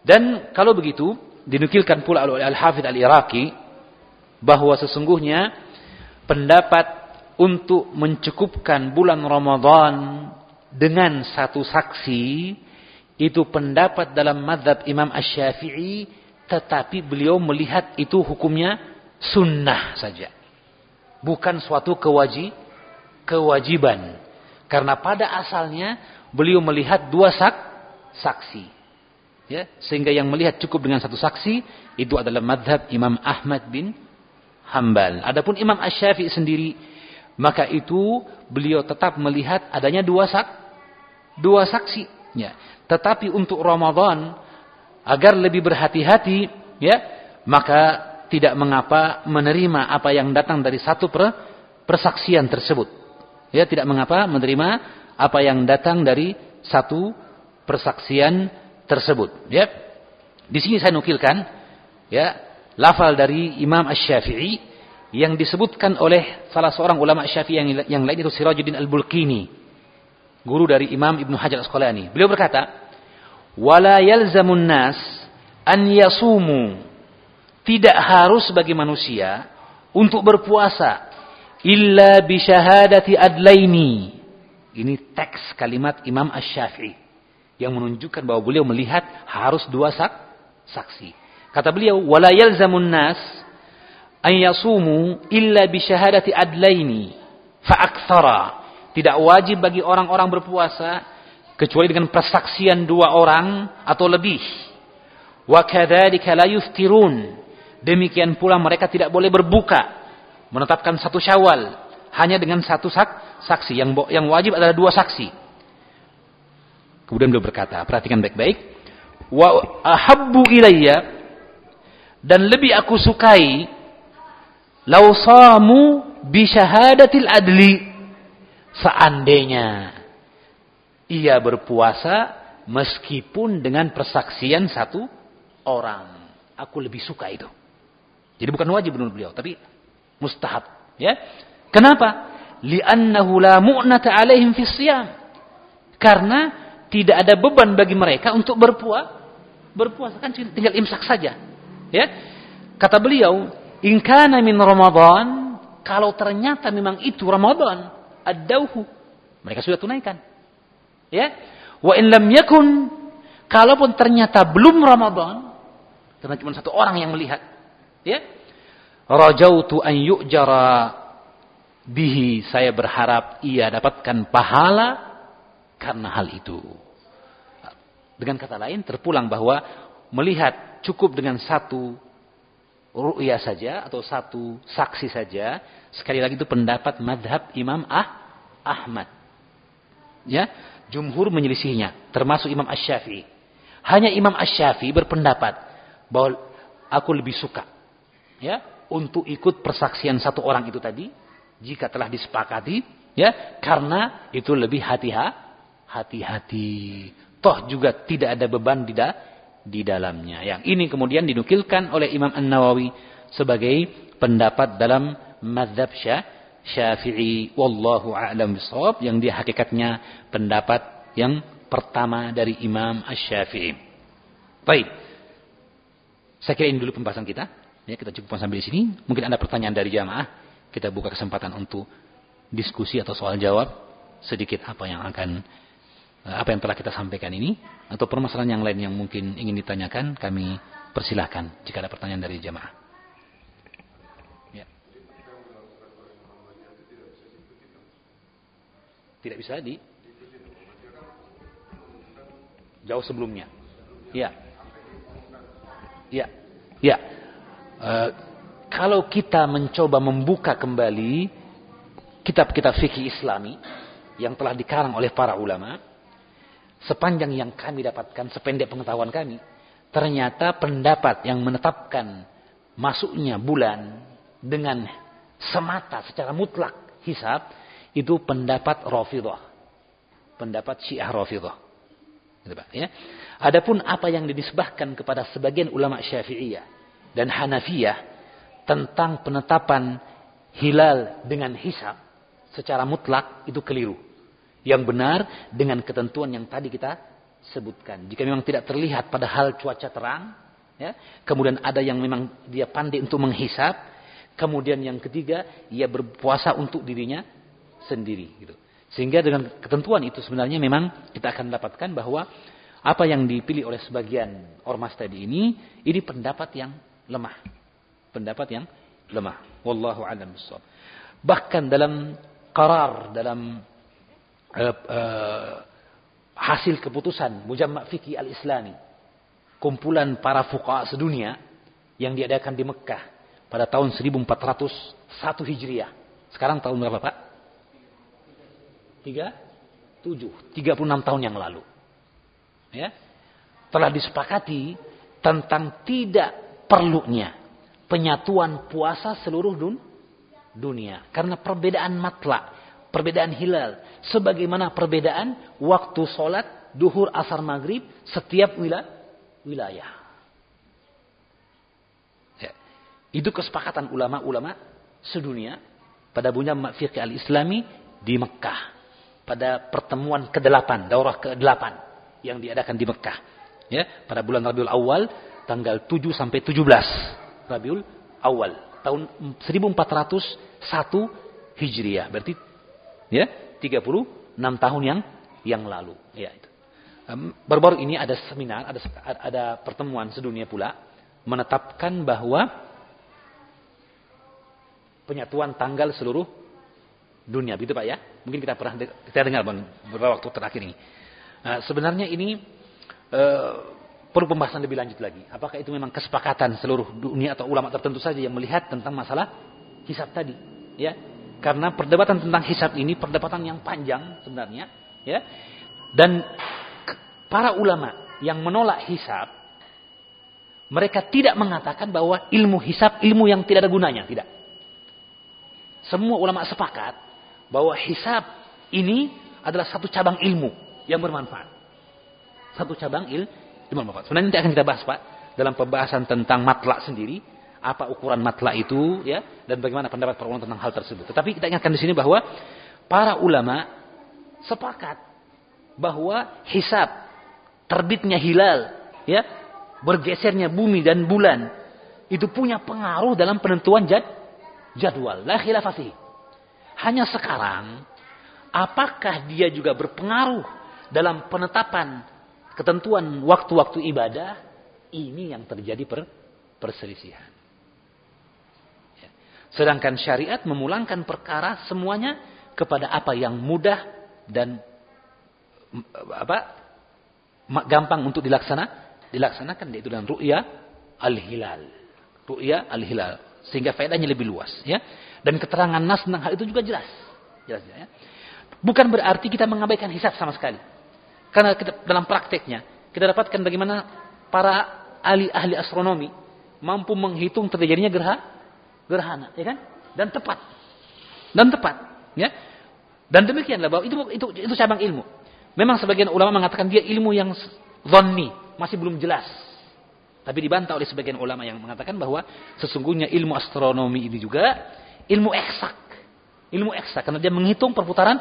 Dan kalau begitu dinukilkan pula oleh Al-Hafidz Al-Iraqi bahwa sesungguhnya pendapat untuk mencukupkan bulan Ramadan dengan satu saksi itu pendapat dalam madhab Imam Ash-Syafi'i tetapi beliau melihat itu hukumnya sunnah saja bukan suatu kewajiban kewajiban. Karena pada asalnya beliau melihat dua sak, saksi. Ya, sehingga yang melihat cukup dengan satu saksi itu adalah madhab Imam Ahmad bin Hambal. Adapun Imam Ash-Syafi'i sendiri maka itu beliau tetap melihat adanya dua sak dua saksi ya. Tetapi untuk Ramadan agar lebih berhati-hati ya, maka tidak mengapa menerima apa yang datang dari satu per, persaksian tersebut. Ya tidak mengapa menerima apa yang datang dari satu persaksian tersebut. Ya. Di sini saya nukilkan ya lafal dari Imam Asy-Syafi'i yang disebutkan oleh salah seorang ulama Syafi'i yang, yang lain itu Sirajuddin Al-Bulkini, guru dari Imam Ibnu Hajar Asqalani. Beliau berkata, "Wala yalzamun nas an yasumu." Tidak harus bagi manusia untuk berpuasa illa bi syahadati adlaini. Ini teks kalimat Imam Asy-Syafi'i yang menunjukkan bahwa beliau melihat harus dua sak, saksi. Kata beliau, "Wala yalzamun nas an yasumu illa bi syahadati adlaini fa aktsara." Tidak wajib bagi orang-orang berpuasa kecuali dengan persaksian dua orang atau lebih. Wa kadzalika la yuftirun. Demikian pula mereka tidak boleh berbuka menetapkan satu syawal hanya dengan satu sak, saksi. Yang yang wajib adalah dua saksi. Kemudian beliau berkata perhatikan baik-baik. Wa ahabbu dan lebih aku sukai lau samu bi syahadatil adli. Seandainya ia berpuasa meskipun dengan persaksian satu orang. Aku lebih suka itu. Jadi bukan wajib menurut beliau tapi mustahab. Ya? Kenapa? Li'annahu la mu'nata alaihim fis siyam. Karena tidak ada beban bagi mereka untuk berpuasa berpuasa kan tinggal imsak saja. Ya? Kata beliau in kana min ramadan kalau ternyata memang itu Ramadan, ad-dauhu, mereka sudah tunaikan. Ya. Wa in lam yakun kalaupun ternyata belum Ramadan, karena cuma satu orang yang melihat, ya. Rajautu an yu'jara bihi, saya berharap ia dapatkan pahala karena hal itu. Dengan kata lain terpulang bahwa melihat cukup dengan satu ru'ya saja atau satu saksi saja. Sekali lagi itu pendapat madhab Imam ah, Ahmad. Ya, jumhur menyelisihinya, termasuk Imam Ash-Syafi'i. Hanya Imam Ash-Syafi'i berpendapat bahwa aku lebih suka ya untuk ikut persaksian satu orang itu tadi jika telah disepakati ya karena itu lebih hati-hati toh juga tidak ada beban di, da di dalamnya. Yang ini kemudian dinukilkan oleh Imam An-Nawawi sebagai pendapat dalam mazhab Syafi'i wallahu a'lam bishawab yang dia hakikatnya pendapat yang pertama dari Imam Asy-Syafi'i. Baik. Saya kira ini dulu pembahasan kita. Ya, kita cukup sampai di sini. Mungkin ada pertanyaan dari jamaah. Kita buka kesempatan untuk diskusi atau soal jawab sedikit apa yang akan Eh, apa yang telah kita sampaikan ini atau permasalahan yang lain yang mungkin ingin ditanyakan kami persilahkan jika ada pertanyaan dari jemaah. Ya. Tidak bisa di jauh sebelumnya. Ya. Ya. Ya. E, kalau kita mencoba membuka kembali kitab-kitab fikih Islami yang telah dikarang oleh para ulama, sepanjang yang kami dapatkan, sependek pengetahuan kami, ternyata pendapat yang menetapkan masuknya bulan dengan semata secara mutlak hisab itu pendapat Rafidah. Pendapat Syiah Rafidah. Gitu, ya. Adapun apa yang dinisbahkan kepada sebagian ulama Syafi'iyah dan Hanafiyah tentang penetapan hilal dengan hisab secara mutlak itu keliru yang benar dengan ketentuan yang tadi kita sebutkan. Jika memang tidak terlihat pada hal cuaca terang, ya, kemudian ada yang memang dia pandai untuk menghisap, kemudian yang ketiga ia berpuasa untuk dirinya sendiri. Gitu. Sehingga dengan ketentuan itu sebenarnya memang kita akan dapatkan bahwa apa yang dipilih oleh sebagian ormas tadi ini, ini pendapat yang lemah. Pendapat yang lemah. Wallahu a'lam Bahkan dalam karar, dalam uh, uh, hasil keputusan Mujamma' Fikih Al-Islami. Kumpulan para fuqaha sedunia yang diadakan di Mekah pada tahun 1401 Hijriah. Sekarang tahun berapa, Pak? 3 7 36 tahun yang lalu. Ya. Telah disepakati tentang tidak perlunya penyatuan puasa seluruh dun dunia karena perbedaan matla perbedaan hilal. Sebagaimana perbedaan waktu sholat, duhur, asar, maghrib, setiap wilayah. Ya. Itu kesepakatan ulama-ulama sedunia pada bunya fiqh al-islami di Mekah. Pada pertemuan ke-8, daurah ke-8 yang diadakan di Mekah. Ya, pada bulan Rabiul Awal tanggal 7 sampai 17 Rabiul Awal tahun 1401 Hijriah. Berarti Ya, 36 tahun yang yang lalu. Ya itu. Baru-baru ini ada seminar, ada ada pertemuan sedunia pula menetapkan bahwa penyatuan tanggal seluruh dunia, begitu Pak ya? Mungkin kita pernah kita dengar beberapa waktu terakhir ini. Nah, sebenarnya ini uh, perlu pembahasan lebih lanjut lagi. Apakah itu memang kesepakatan seluruh dunia atau ulama tertentu saja yang melihat tentang masalah hisab tadi, ya? Karena perdebatan tentang hisab ini perdebatan yang panjang sebenarnya, ya. Dan para ulama yang menolak hisab mereka tidak mengatakan bahwa ilmu hisab ilmu yang tidak ada gunanya, tidak. Semua ulama sepakat bahwa hisab ini adalah satu cabang ilmu yang bermanfaat. Satu cabang il, ilmu bermanfaat. Sebenarnya nanti akan kita bahas Pak dalam pembahasan tentang matlak sendiri apa ukuran matla itu ya dan bagaimana pendapat para ulama tentang hal tersebut. Tetapi kita ingatkan di sini bahwa para ulama sepakat bahwa hisab terbitnya hilal ya bergesernya bumi dan bulan itu punya pengaruh dalam penentuan jad, jadwal. La khilafati. Hanya sekarang, apakah dia juga berpengaruh dalam penetapan ketentuan waktu-waktu ibadah? Ini yang terjadi per perselisihan. Ya. Sedangkan syariat memulangkan perkara semuanya kepada apa yang mudah dan apa gampang untuk dilaksana dilaksanakan yaitu dengan ru'ya al-hilal. Ru'ya al-hilal sehingga faedahnya lebih luas ya. Dan keterangan nas tentang hal itu juga jelas. Jelas ya. Bukan berarti kita mengabaikan hisab sama sekali. Karena kita, dalam prakteknya kita dapatkan bagaimana para ahli-ahli astronomi mampu menghitung terjadinya gerha gerhana, ya kan? Dan tepat. Dan tepat, ya. Dan demikianlah bahwa itu itu itu cabang ilmu. Memang sebagian ulama mengatakan dia ilmu yang zonni, masih belum jelas. Tapi dibantah oleh sebagian ulama yang mengatakan bahwa sesungguhnya ilmu astronomi ini juga ilmu eksak. Ilmu eksak karena dia menghitung perputaran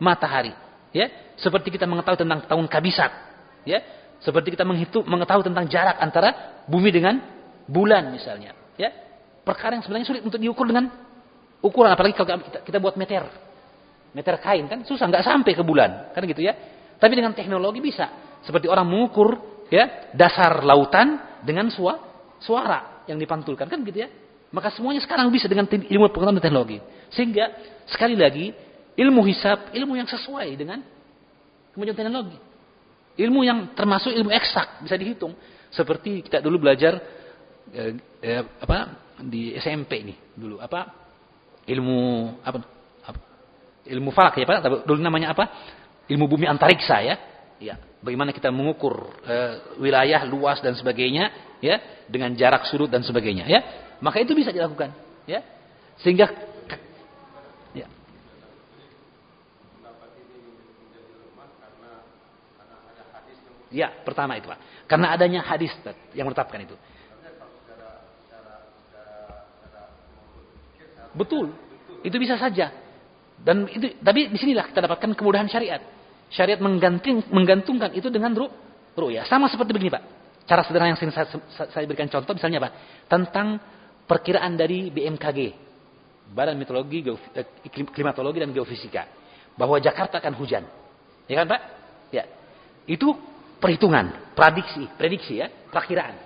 matahari, ya. Seperti kita mengetahui tentang tahun kabisat, ya. Seperti kita menghitung mengetahui tentang jarak antara bumi dengan bulan misalnya, ya. Perkara yang sebenarnya sulit untuk diukur dengan ukuran apalagi kalau kita, kita buat meter. Meter kain kan susah nggak sampai ke bulan, kan gitu ya. Tapi dengan teknologi bisa. Seperti orang mengukur ya dasar lautan dengan suara, suara yang dipantulkan kan gitu ya. Maka semuanya sekarang bisa dengan ilmu pengetahuan teknologi. Sehingga sekali lagi ilmu hisab ilmu yang sesuai dengan kemajuan teknologi. Ilmu yang termasuk ilmu eksak bisa dihitung. Seperti kita dulu belajar eh, eh, apa di SMP nih dulu. Apa ilmu apa, apa ilmu falak ya Pak? Dulu namanya apa? Ilmu bumi antariksa ya. Ya bagaimana kita mengukur e, wilayah luas dan sebagainya ya dengan jarak sudut dan sebagainya ya. Maka itu bisa dilakukan ya. Sehingga ya ya pertama itu pak karena adanya hadis yang menetapkan itu betul itu bisa saja dan itu tapi di sinilah kita dapatkan kemudahan syariat Syariat menggantungkan itu dengan ru, ru'ya. Sama seperti begini Pak. Cara sederhana yang saya, saya berikan contoh misalnya Pak. Tentang perkiraan dari BMKG. Badan Meteorologi, eh, Klimatologi dan Geofisika. Bahwa Jakarta akan hujan. Ya kan Pak? Ya. Itu perhitungan, prediksi, prediksi ya, perkiraan.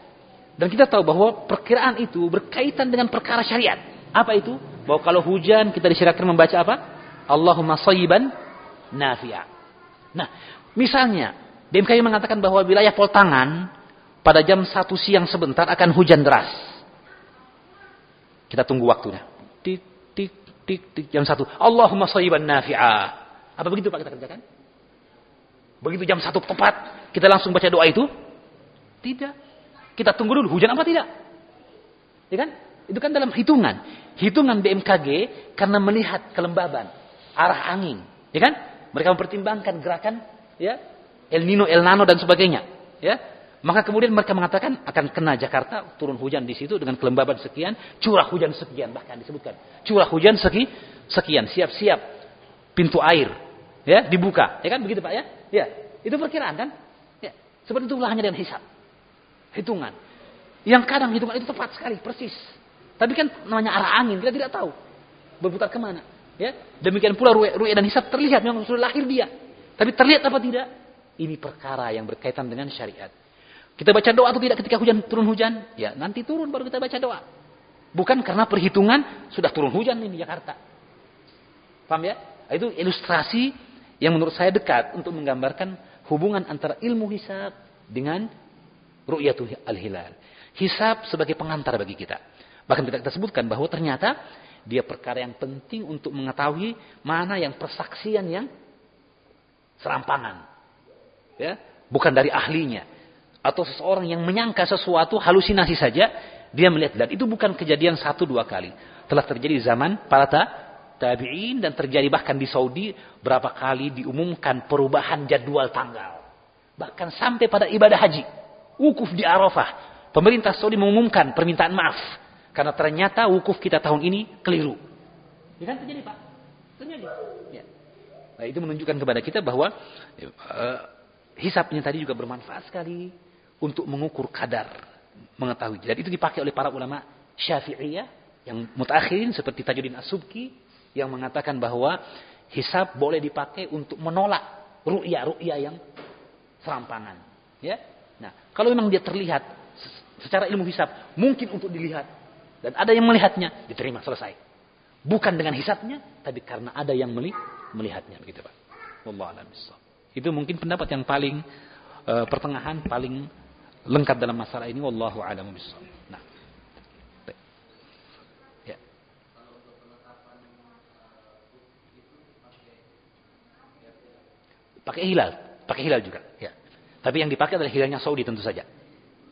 Dan kita tahu bahwa perkiraan itu berkaitan dengan perkara syariat. Apa itu? Bahwa kalau hujan kita disyaratkan membaca apa? Allahumma sayyiban nafi'a. Nah, misalnya BMKG mengatakan bahwa wilayah Poltangan pada jam 1 siang sebentar akan hujan deras. Kita tunggu waktunya. Tik tik tik tik jam 1. Allahumma shayyiban nafi'a. Apa begitu Pak kita kerjakan? Begitu jam 1 tepat, kita langsung baca doa itu? Tidak. Kita tunggu dulu hujan apa tidak? Ya kan? Itu kan dalam hitungan. Hitungan BMKG karena melihat kelembaban, arah angin, ya kan? Mereka mempertimbangkan gerakan ya El Nino, El Nano dan sebagainya. Ya, maka kemudian mereka mengatakan akan kena Jakarta turun hujan di situ dengan kelembaban sekian, curah hujan sekian bahkan disebutkan. Curah hujan seki, sekian, siap-siap pintu air ya dibuka, ya kan begitu Pak ya? Ya, itu perkiraan kan? Ya, seperti itulah hanya dengan hisab. Hitungan. Yang kadang hitungan itu tepat sekali, persis. Tapi kan namanya arah angin, kita tidak tahu berputar ke mana. Ya, demikian pula ru'ya dan hisab terlihat memang sudah lahir dia. Tapi terlihat apa tidak? Ini perkara yang berkaitan dengan syariat. Kita baca doa atau tidak ketika hujan turun hujan? Ya, nanti turun baru kita baca doa. Bukan karena perhitungan sudah turun hujan ini Jakarta. Paham ya? Itu ilustrasi yang menurut saya dekat untuk menggambarkan hubungan antara ilmu hisab dengan ru'yatul al-hilal. Hisab sebagai pengantar bagi kita. Bahkan kita, kita sebutkan bahwa ternyata dia perkara yang penting untuk mengetahui mana yang persaksian yang serampangan. Ya, bukan dari ahlinya. Atau seseorang yang menyangka sesuatu halusinasi saja, dia melihat. Dan itu bukan kejadian satu dua kali. Telah terjadi zaman para ta, tabi'in dan terjadi bahkan di Saudi berapa kali diumumkan perubahan jadwal tanggal. Bahkan sampai pada ibadah haji. Wukuf di Arafah. Pemerintah Saudi mengumumkan permintaan maaf karena ternyata wukuf kita tahun ini keliru. Ya kan terjadi Pak? Terjadi. Ya. Nah, itu menunjukkan kepada kita bahwa uh, hisapnya tadi juga bermanfaat sekali untuk mengukur kadar mengetahui. Dan itu dipakai oleh para ulama Syafi'iyah yang mutakhirin seperti Tajuddin Asubki yang mengatakan bahwa hisab boleh dipakai untuk menolak ru'ya-ru'ya yang serampangan. Ya. Nah, kalau memang dia terlihat secara ilmu hisab mungkin untuk dilihat dan ada yang melihatnya, diterima selesai. Bukan dengan hisabnya, tapi karena ada yang melihatnya begitu, Pak. Itu mungkin pendapat yang paling uh, pertengahan paling lengkap dalam masalah ini wallahu a'lam. Nah. Ya. Pakai hilal, pakai hilal juga, ya. Tapi yang dipakai adalah hilalnya Saudi tentu saja.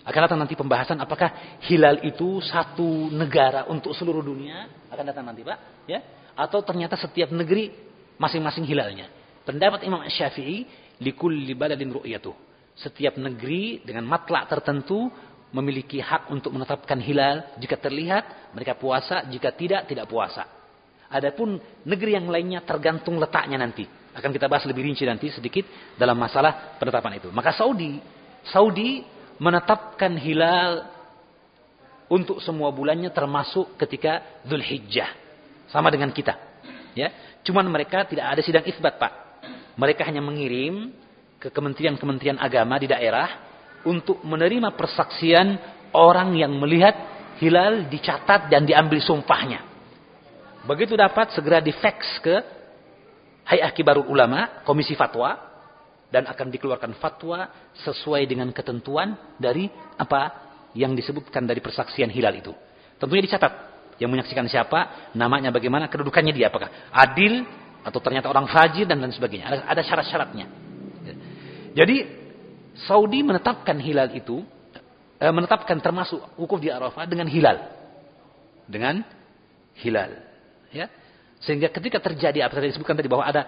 Akan datang nanti pembahasan apakah hilal itu satu negara untuk seluruh dunia akan datang nanti Pak, ya? Atau ternyata setiap negeri masing-masing hilalnya. Pendapat Imam Syafi'i likulli baladin ru'yatuh. Setiap negeri dengan matlak tertentu memiliki hak untuk menetapkan hilal. Jika terlihat, mereka puasa. Jika tidak, tidak puasa. Adapun negeri yang lainnya tergantung letaknya nanti. Akan kita bahas lebih rinci nanti sedikit dalam masalah penetapan itu. Maka Saudi, Saudi menetapkan hilal untuk semua bulannya termasuk ketika Zulhijjah. Sama dengan kita. Ya. Cuman mereka tidak ada sidang isbat, Pak. Mereka hanya mengirim ke kementerian-kementerian agama di daerah untuk menerima persaksian orang yang melihat hilal dicatat dan diambil sumpahnya. Begitu dapat segera di fax ke Hayat Kibarul Ulama, Komisi Fatwa, dan akan dikeluarkan fatwa sesuai dengan ketentuan dari apa yang disebutkan dari persaksian hilal itu. Tentunya dicatat yang menyaksikan siapa, namanya bagaimana, kedudukannya dia apakah adil atau ternyata orang fajir dan lain sebagainya. Ada, ada syarat-syaratnya. Jadi Saudi menetapkan hilal itu eh, menetapkan termasuk wukuf di Arafah dengan hilal. Dengan hilal, ya. Sehingga ketika terjadi apa yang disebutkan tadi bahwa ada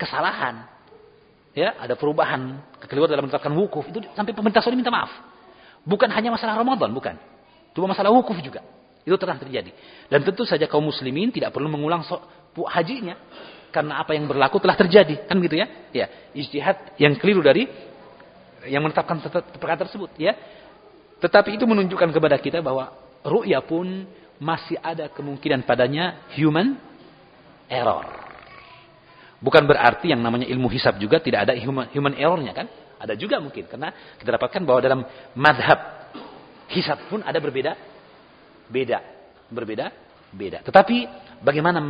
kesalahan ya ada perubahan kekeliruan dalam menetapkan wukuf itu sampai pemerintah Saudi minta maaf. Bukan hanya masalah Ramadan, bukan. Cuma masalah wukuf juga. Itu telah terjadi. Dan tentu saja kaum muslimin tidak perlu mengulang so, hajinya karena apa yang berlaku telah terjadi, kan gitu ya? Ya, ijtihad yang keliru dari yang menetapkan perkara tersebut, ya. Tetapi itu menunjukkan kepada kita bahwa ru'ya pun masih ada kemungkinan padanya human error. Bukan berarti yang namanya ilmu hisab juga tidak ada human, human errornya kan? Ada juga mungkin karena kita dapatkan bahwa dalam madhab hisab pun ada berbeda, beda, berbeda, beda. Tetapi bagaimana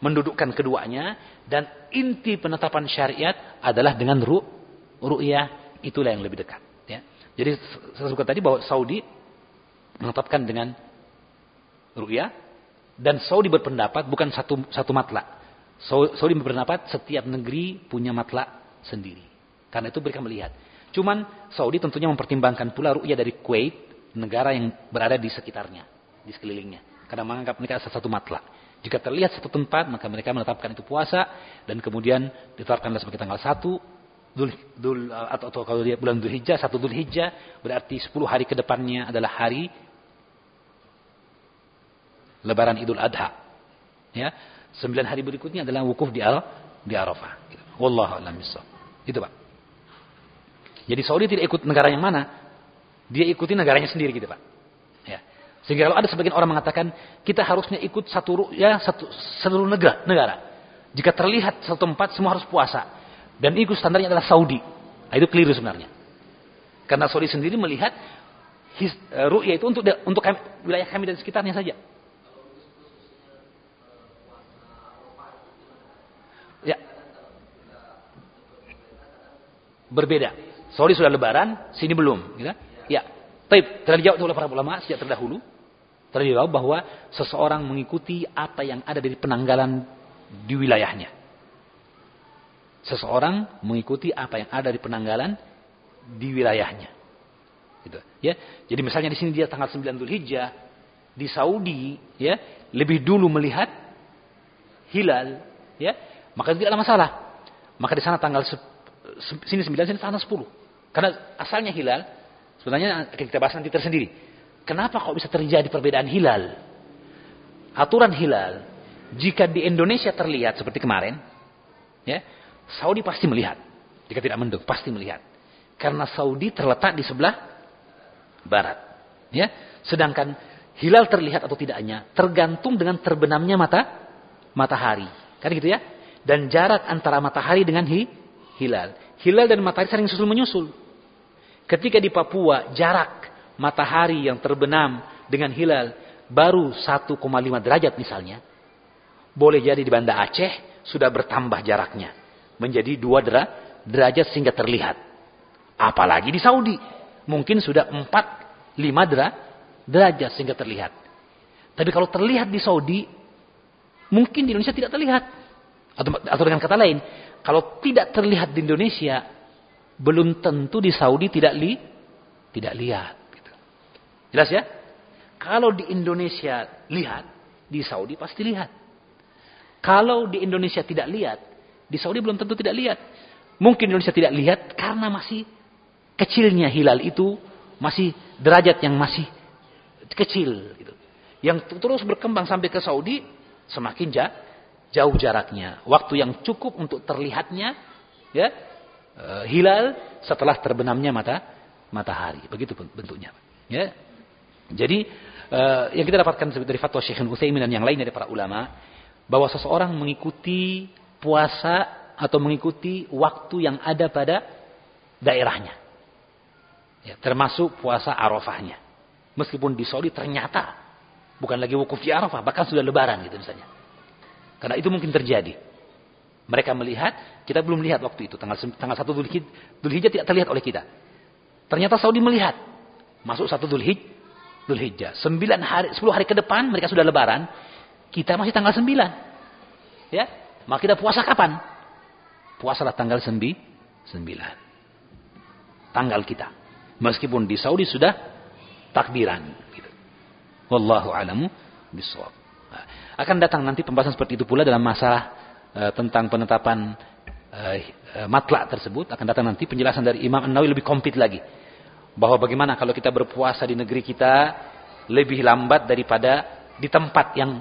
mendudukkan keduanya dan inti penetapan syariat adalah dengan ru ru'yah itulah yang lebih dekat. Ya. Jadi saya suka tadi bahwa Saudi menetapkan dengan ru'yah dan Saudi berpendapat bukan satu satu matlak. Saudi berpendapat setiap negeri punya matlak sendiri. Karena itu mereka melihat. Cuman Saudi tentunya mempertimbangkan pula ru'ya dari Kuwait, negara yang berada di sekitarnya, di sekelilingnya. Karena menganggap mereka satu matlak. Jika terlihat satu tempat, maka mereka menetapkan itu puasa dan kemudian ditetapkanlah sebagai tanggal 1 Dul, dul, atau, atau kalau dia bulan Dzulhijjah, satu Dzulhijjah berarti 10 hari ke depannya adalah hari Lebaran Idul Adha. Ya, Sembilan hari berikutnya adalah wukuf di Al di Arafah. Wallahu a'lam Itu Pak. Jadi Saudi tidak ikut negara yang mana? Dia ikuti negaranya sendiri gitu Pak. Ya. Sehingga kalau ada sebagian orang mengatakan kita harusnya ikut satu ya satu seluruh negara, negara. Jika terlihat satu tempat semua harus puasa dan ikut standarnya adalah Saudi. Nah, itu keliru sebenarnya. Karena Saudi sendiri melihat his, uh, ru'ya itu untuk untuk kami, wilayah kami dan sekitarnya saja. Berbeda. Sorry sudah lebaran, sini belum. Gitu. Ya, tapi telah dijawab oleh para ulama sejak terdahulu. Telah dijawab bahwa seseorang mengikuti apa yang ada dari penanggalan di wilayahnya. Seseorang mengikuti apa yang ada di penanggalan di wilayahnya. Gitu. Ya. Jadi misalnya di sini dia tanggal 9 Dzulhijjah di Saudi, ya, lebih dulu melihat hilal, ya, maka tidak ada masalah. Maka di sana tanggal sini 9, sini sana 10. Karena asalnya hilal, sebenarnya akan kita bahas nanti tersendiri. Kenapa kok bisa terjadi perbedaan hilal? Aturan hilal, jika di Indonesia terlihat seperti kemarin, ya, Saudi pasti melihat. Jika tidak mendung, pasti melihat. Karena Saudi terletak di sebelah barat. Ya, sedangkan hilal terlihat atau tidaknya tergantung dengan terbenamnya mata matahari. Kan gitu ya? Dan jarak antara matahari dengan hi, hilal. Hilal dan matahari sering susul menyusul. Ketika di Papua jarak matahari yang terbenam dengan hilal baru 1,5 derajat misalnya. Boleh jadi di Banda Aceh sudah bertambah jaraknya. Menjadi 2 derajat sehingga terlihat. Apalagi di Saudi. Mungkin sudah 4, 5 derajat sehingga terlihat. Tapi kalau terlihat di Saudi, mungkin di Indonesia tidak terlihat. Atau, atau dengan kata lain, kalau tidak terlihat di Indonesia, belum tentu di Saudi tidak li, tidak lihat. Gitu. Jelas ya? Kalau di Indonesia lihat, di Saudi pasti lihat. Kalau di Indonesia tidak lihat, di Saudi belum tentu tidak lihat. Mungkin Indonesia tidak lihat karena masih kecilnya hilal itu, masih derajat yang masih kecil. Gitu. Yang terus berkembang sampai ke Saudi, semakin jauh jaraknya. Waktu yang cukup untuk terlihatnya ya eh, hilal setelah terbenamnya mata matahari. Begitu bentuknya. Ya. Jadi uh, yang kita dapatkan dari fatwa Syekh Utsaimin dan yang lain dari para ulama bahwa seseorang mengikuti puasa atau mengikuti waktu yang ada pada daerahnya. Ya, termasuk puasa Arafahnya. Meskipun di Saudi ternyata bukan lagi wukuf di Arafah, bahkan sudah lebaran gitu misalnya. Karena itu mungkin terjadi. Mereka melihat, kita belum lihat waktu itu. Tanggal, tanggal 1 Dzulhijjah tidak terlihat oleh kita. Ternyata Saudi melihat. Masuk 1 Dzulhijjah, Dhul Hijjah. Sembilan hari, sepuluh hari ke depan mereka sudah lebaran. Kita masih tanggal sembilan. Ya. Maka kita puasa kapan? Puasalah tanggal sembi, sembilan. Tanggal kita. Meskipun di Saudi sudah takbiran. Gitu. Wallahu alamu bisawab. Akan datang nanti pembahasan seperti itu pula dalam masalah uh, tentang penetapan uh, uh, matlak tersebut. Akan datang nanti penjelasan dari Imam An-Nawawi lebih komplit lagi bahwa bagaimana kalau kita berpuasa di negeri kita lebih lambat daripada di tempat yang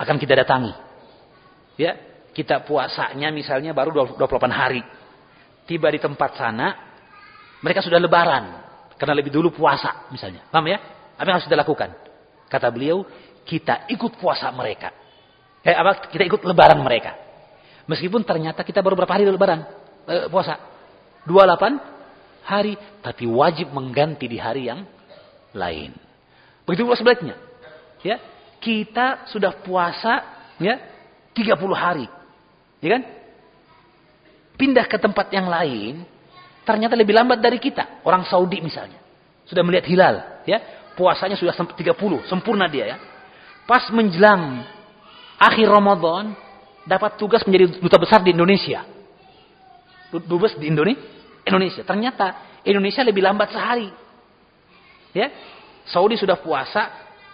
akan kita datangi. Ya, kita puasanya misalnya baru 28 hari. Tiba di tempat sana, mereka sudah lebaran karena lebih dulu puasa misalnya. Paham ya? Apa yang harus kita lakukan? Kata beliau, kita ikut puasa mereka. Eh, apa? Kita ikut lebaran mereka. Meskipun ternyata kita baru berapa hari lebaran eh, puasa? 28 hari, tapi wajib mengganti di hari yang lain. Begitu pula sebaliknya. Ya, kita sudah puasa ya 30 hari. Ya kan? Pindah ke tempat yang lain, ternyata lebih lambat dari kita. Orang Saudi misalnya. Sudah melihat hilal, ya. Puasanya sudah 30, sempurna dia ya. Pas menjelang akhir Ramadan, dapat tugas menjadi duta besar di Indonesia. Dubes di Indonesia Indonesia. Ternyata Indonesia lebih lambat sehari. Ya. Saudi sudah puasa,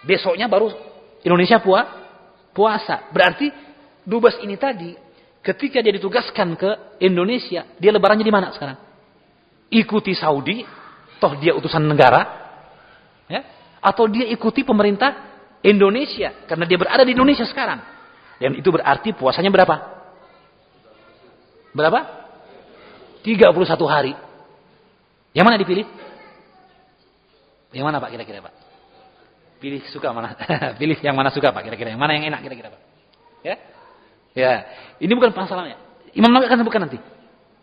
besoknya baru Indonesia pua, puasa. Berarti dubes ini tadi ketika dia ditugaskan ke Indonesia, dia lebarannya di mana sekarang? Ikuti Saudi, toh dia utusan negara, ya? Atau dia ikuti pemerintah Indonesia karena dia berada di Indonesia sekarang. Dan itu berarti puasanya berapa? Berapa? 31 hari. Yang mana dipilih? Yang mana Pak kira-kira Pak? Pilih suka mana? Pilih yang mana suka Pak kira-kira? Yang mana yang enak kira-kira Pak? Ya? Ya, ini bukan masalahnya. Imam Nawawi akan sebutkan nanti.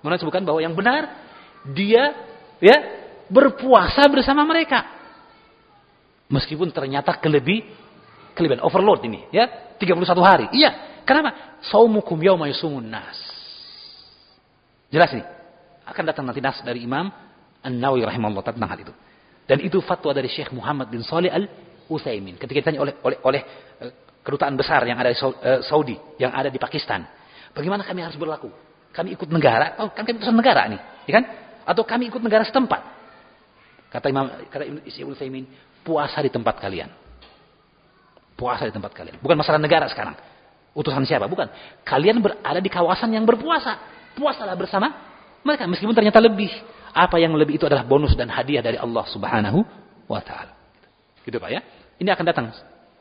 Mana sebutkan bahwa yang benar dia ya berpuasa bersama mereka. Meskipun ternyata kelebih kelebihan overload ini ya 31 hari. Iya, kenapa? Saumukum yauma yusumun nas. Jelas nih akan datang nanti nas dari Imam An-Nawawi rahimahullah tentang hal itu. Dan itu fatwa dari Syekh Muhammad bin Saleh Al-Utsaimin. Ketika ditanya oleh oleh oleh eh, kedutaan besar yang ada di eh, Saudi, yang ada di Pakistan, bagaimana kami harus berlaku? Kami ikut negara, oh, kan kami utusan negara nih, ya kan? Atau kami ikut negara setempat? Kata Imam kata Syekh Utsaimin, puasa di tempat kalian puasa di tempat kalian. Bukan masalah negara sekarang. Utusan siapa? Bukan. Kalian berada di kawasan yang berpuasa. Puasalah bersama mereka. Meskipun ternyata lebih. Apa yang lebih itu adalah bonus dan hadiah dari Allah subhanahu wa ta'ala. Gitu Pak ya. Ini akan datang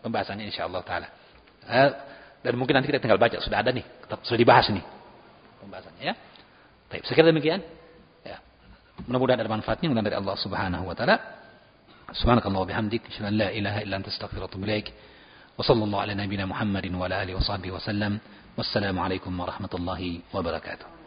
pembahasannya insya Allah ta'ala. Eh, dan mungkin nanti kita tinggal baca. Sudah ada nih. Sudah dibahas nih. Pembahasannya ya. Baik. Sekiranya demikian. Ya. Mudah-mudahan ada manfaatnya. Mudah-mudahan dari Allah subhanahu wa ta'ala. Subhanakallah wa bihamdik. Asyadu an la ilaha illa anta astaghfirullah وصلى الله على نبينا محمد وعلى آله وصحبه وسلم والسلام عليكم ورحمة الله وبركاته.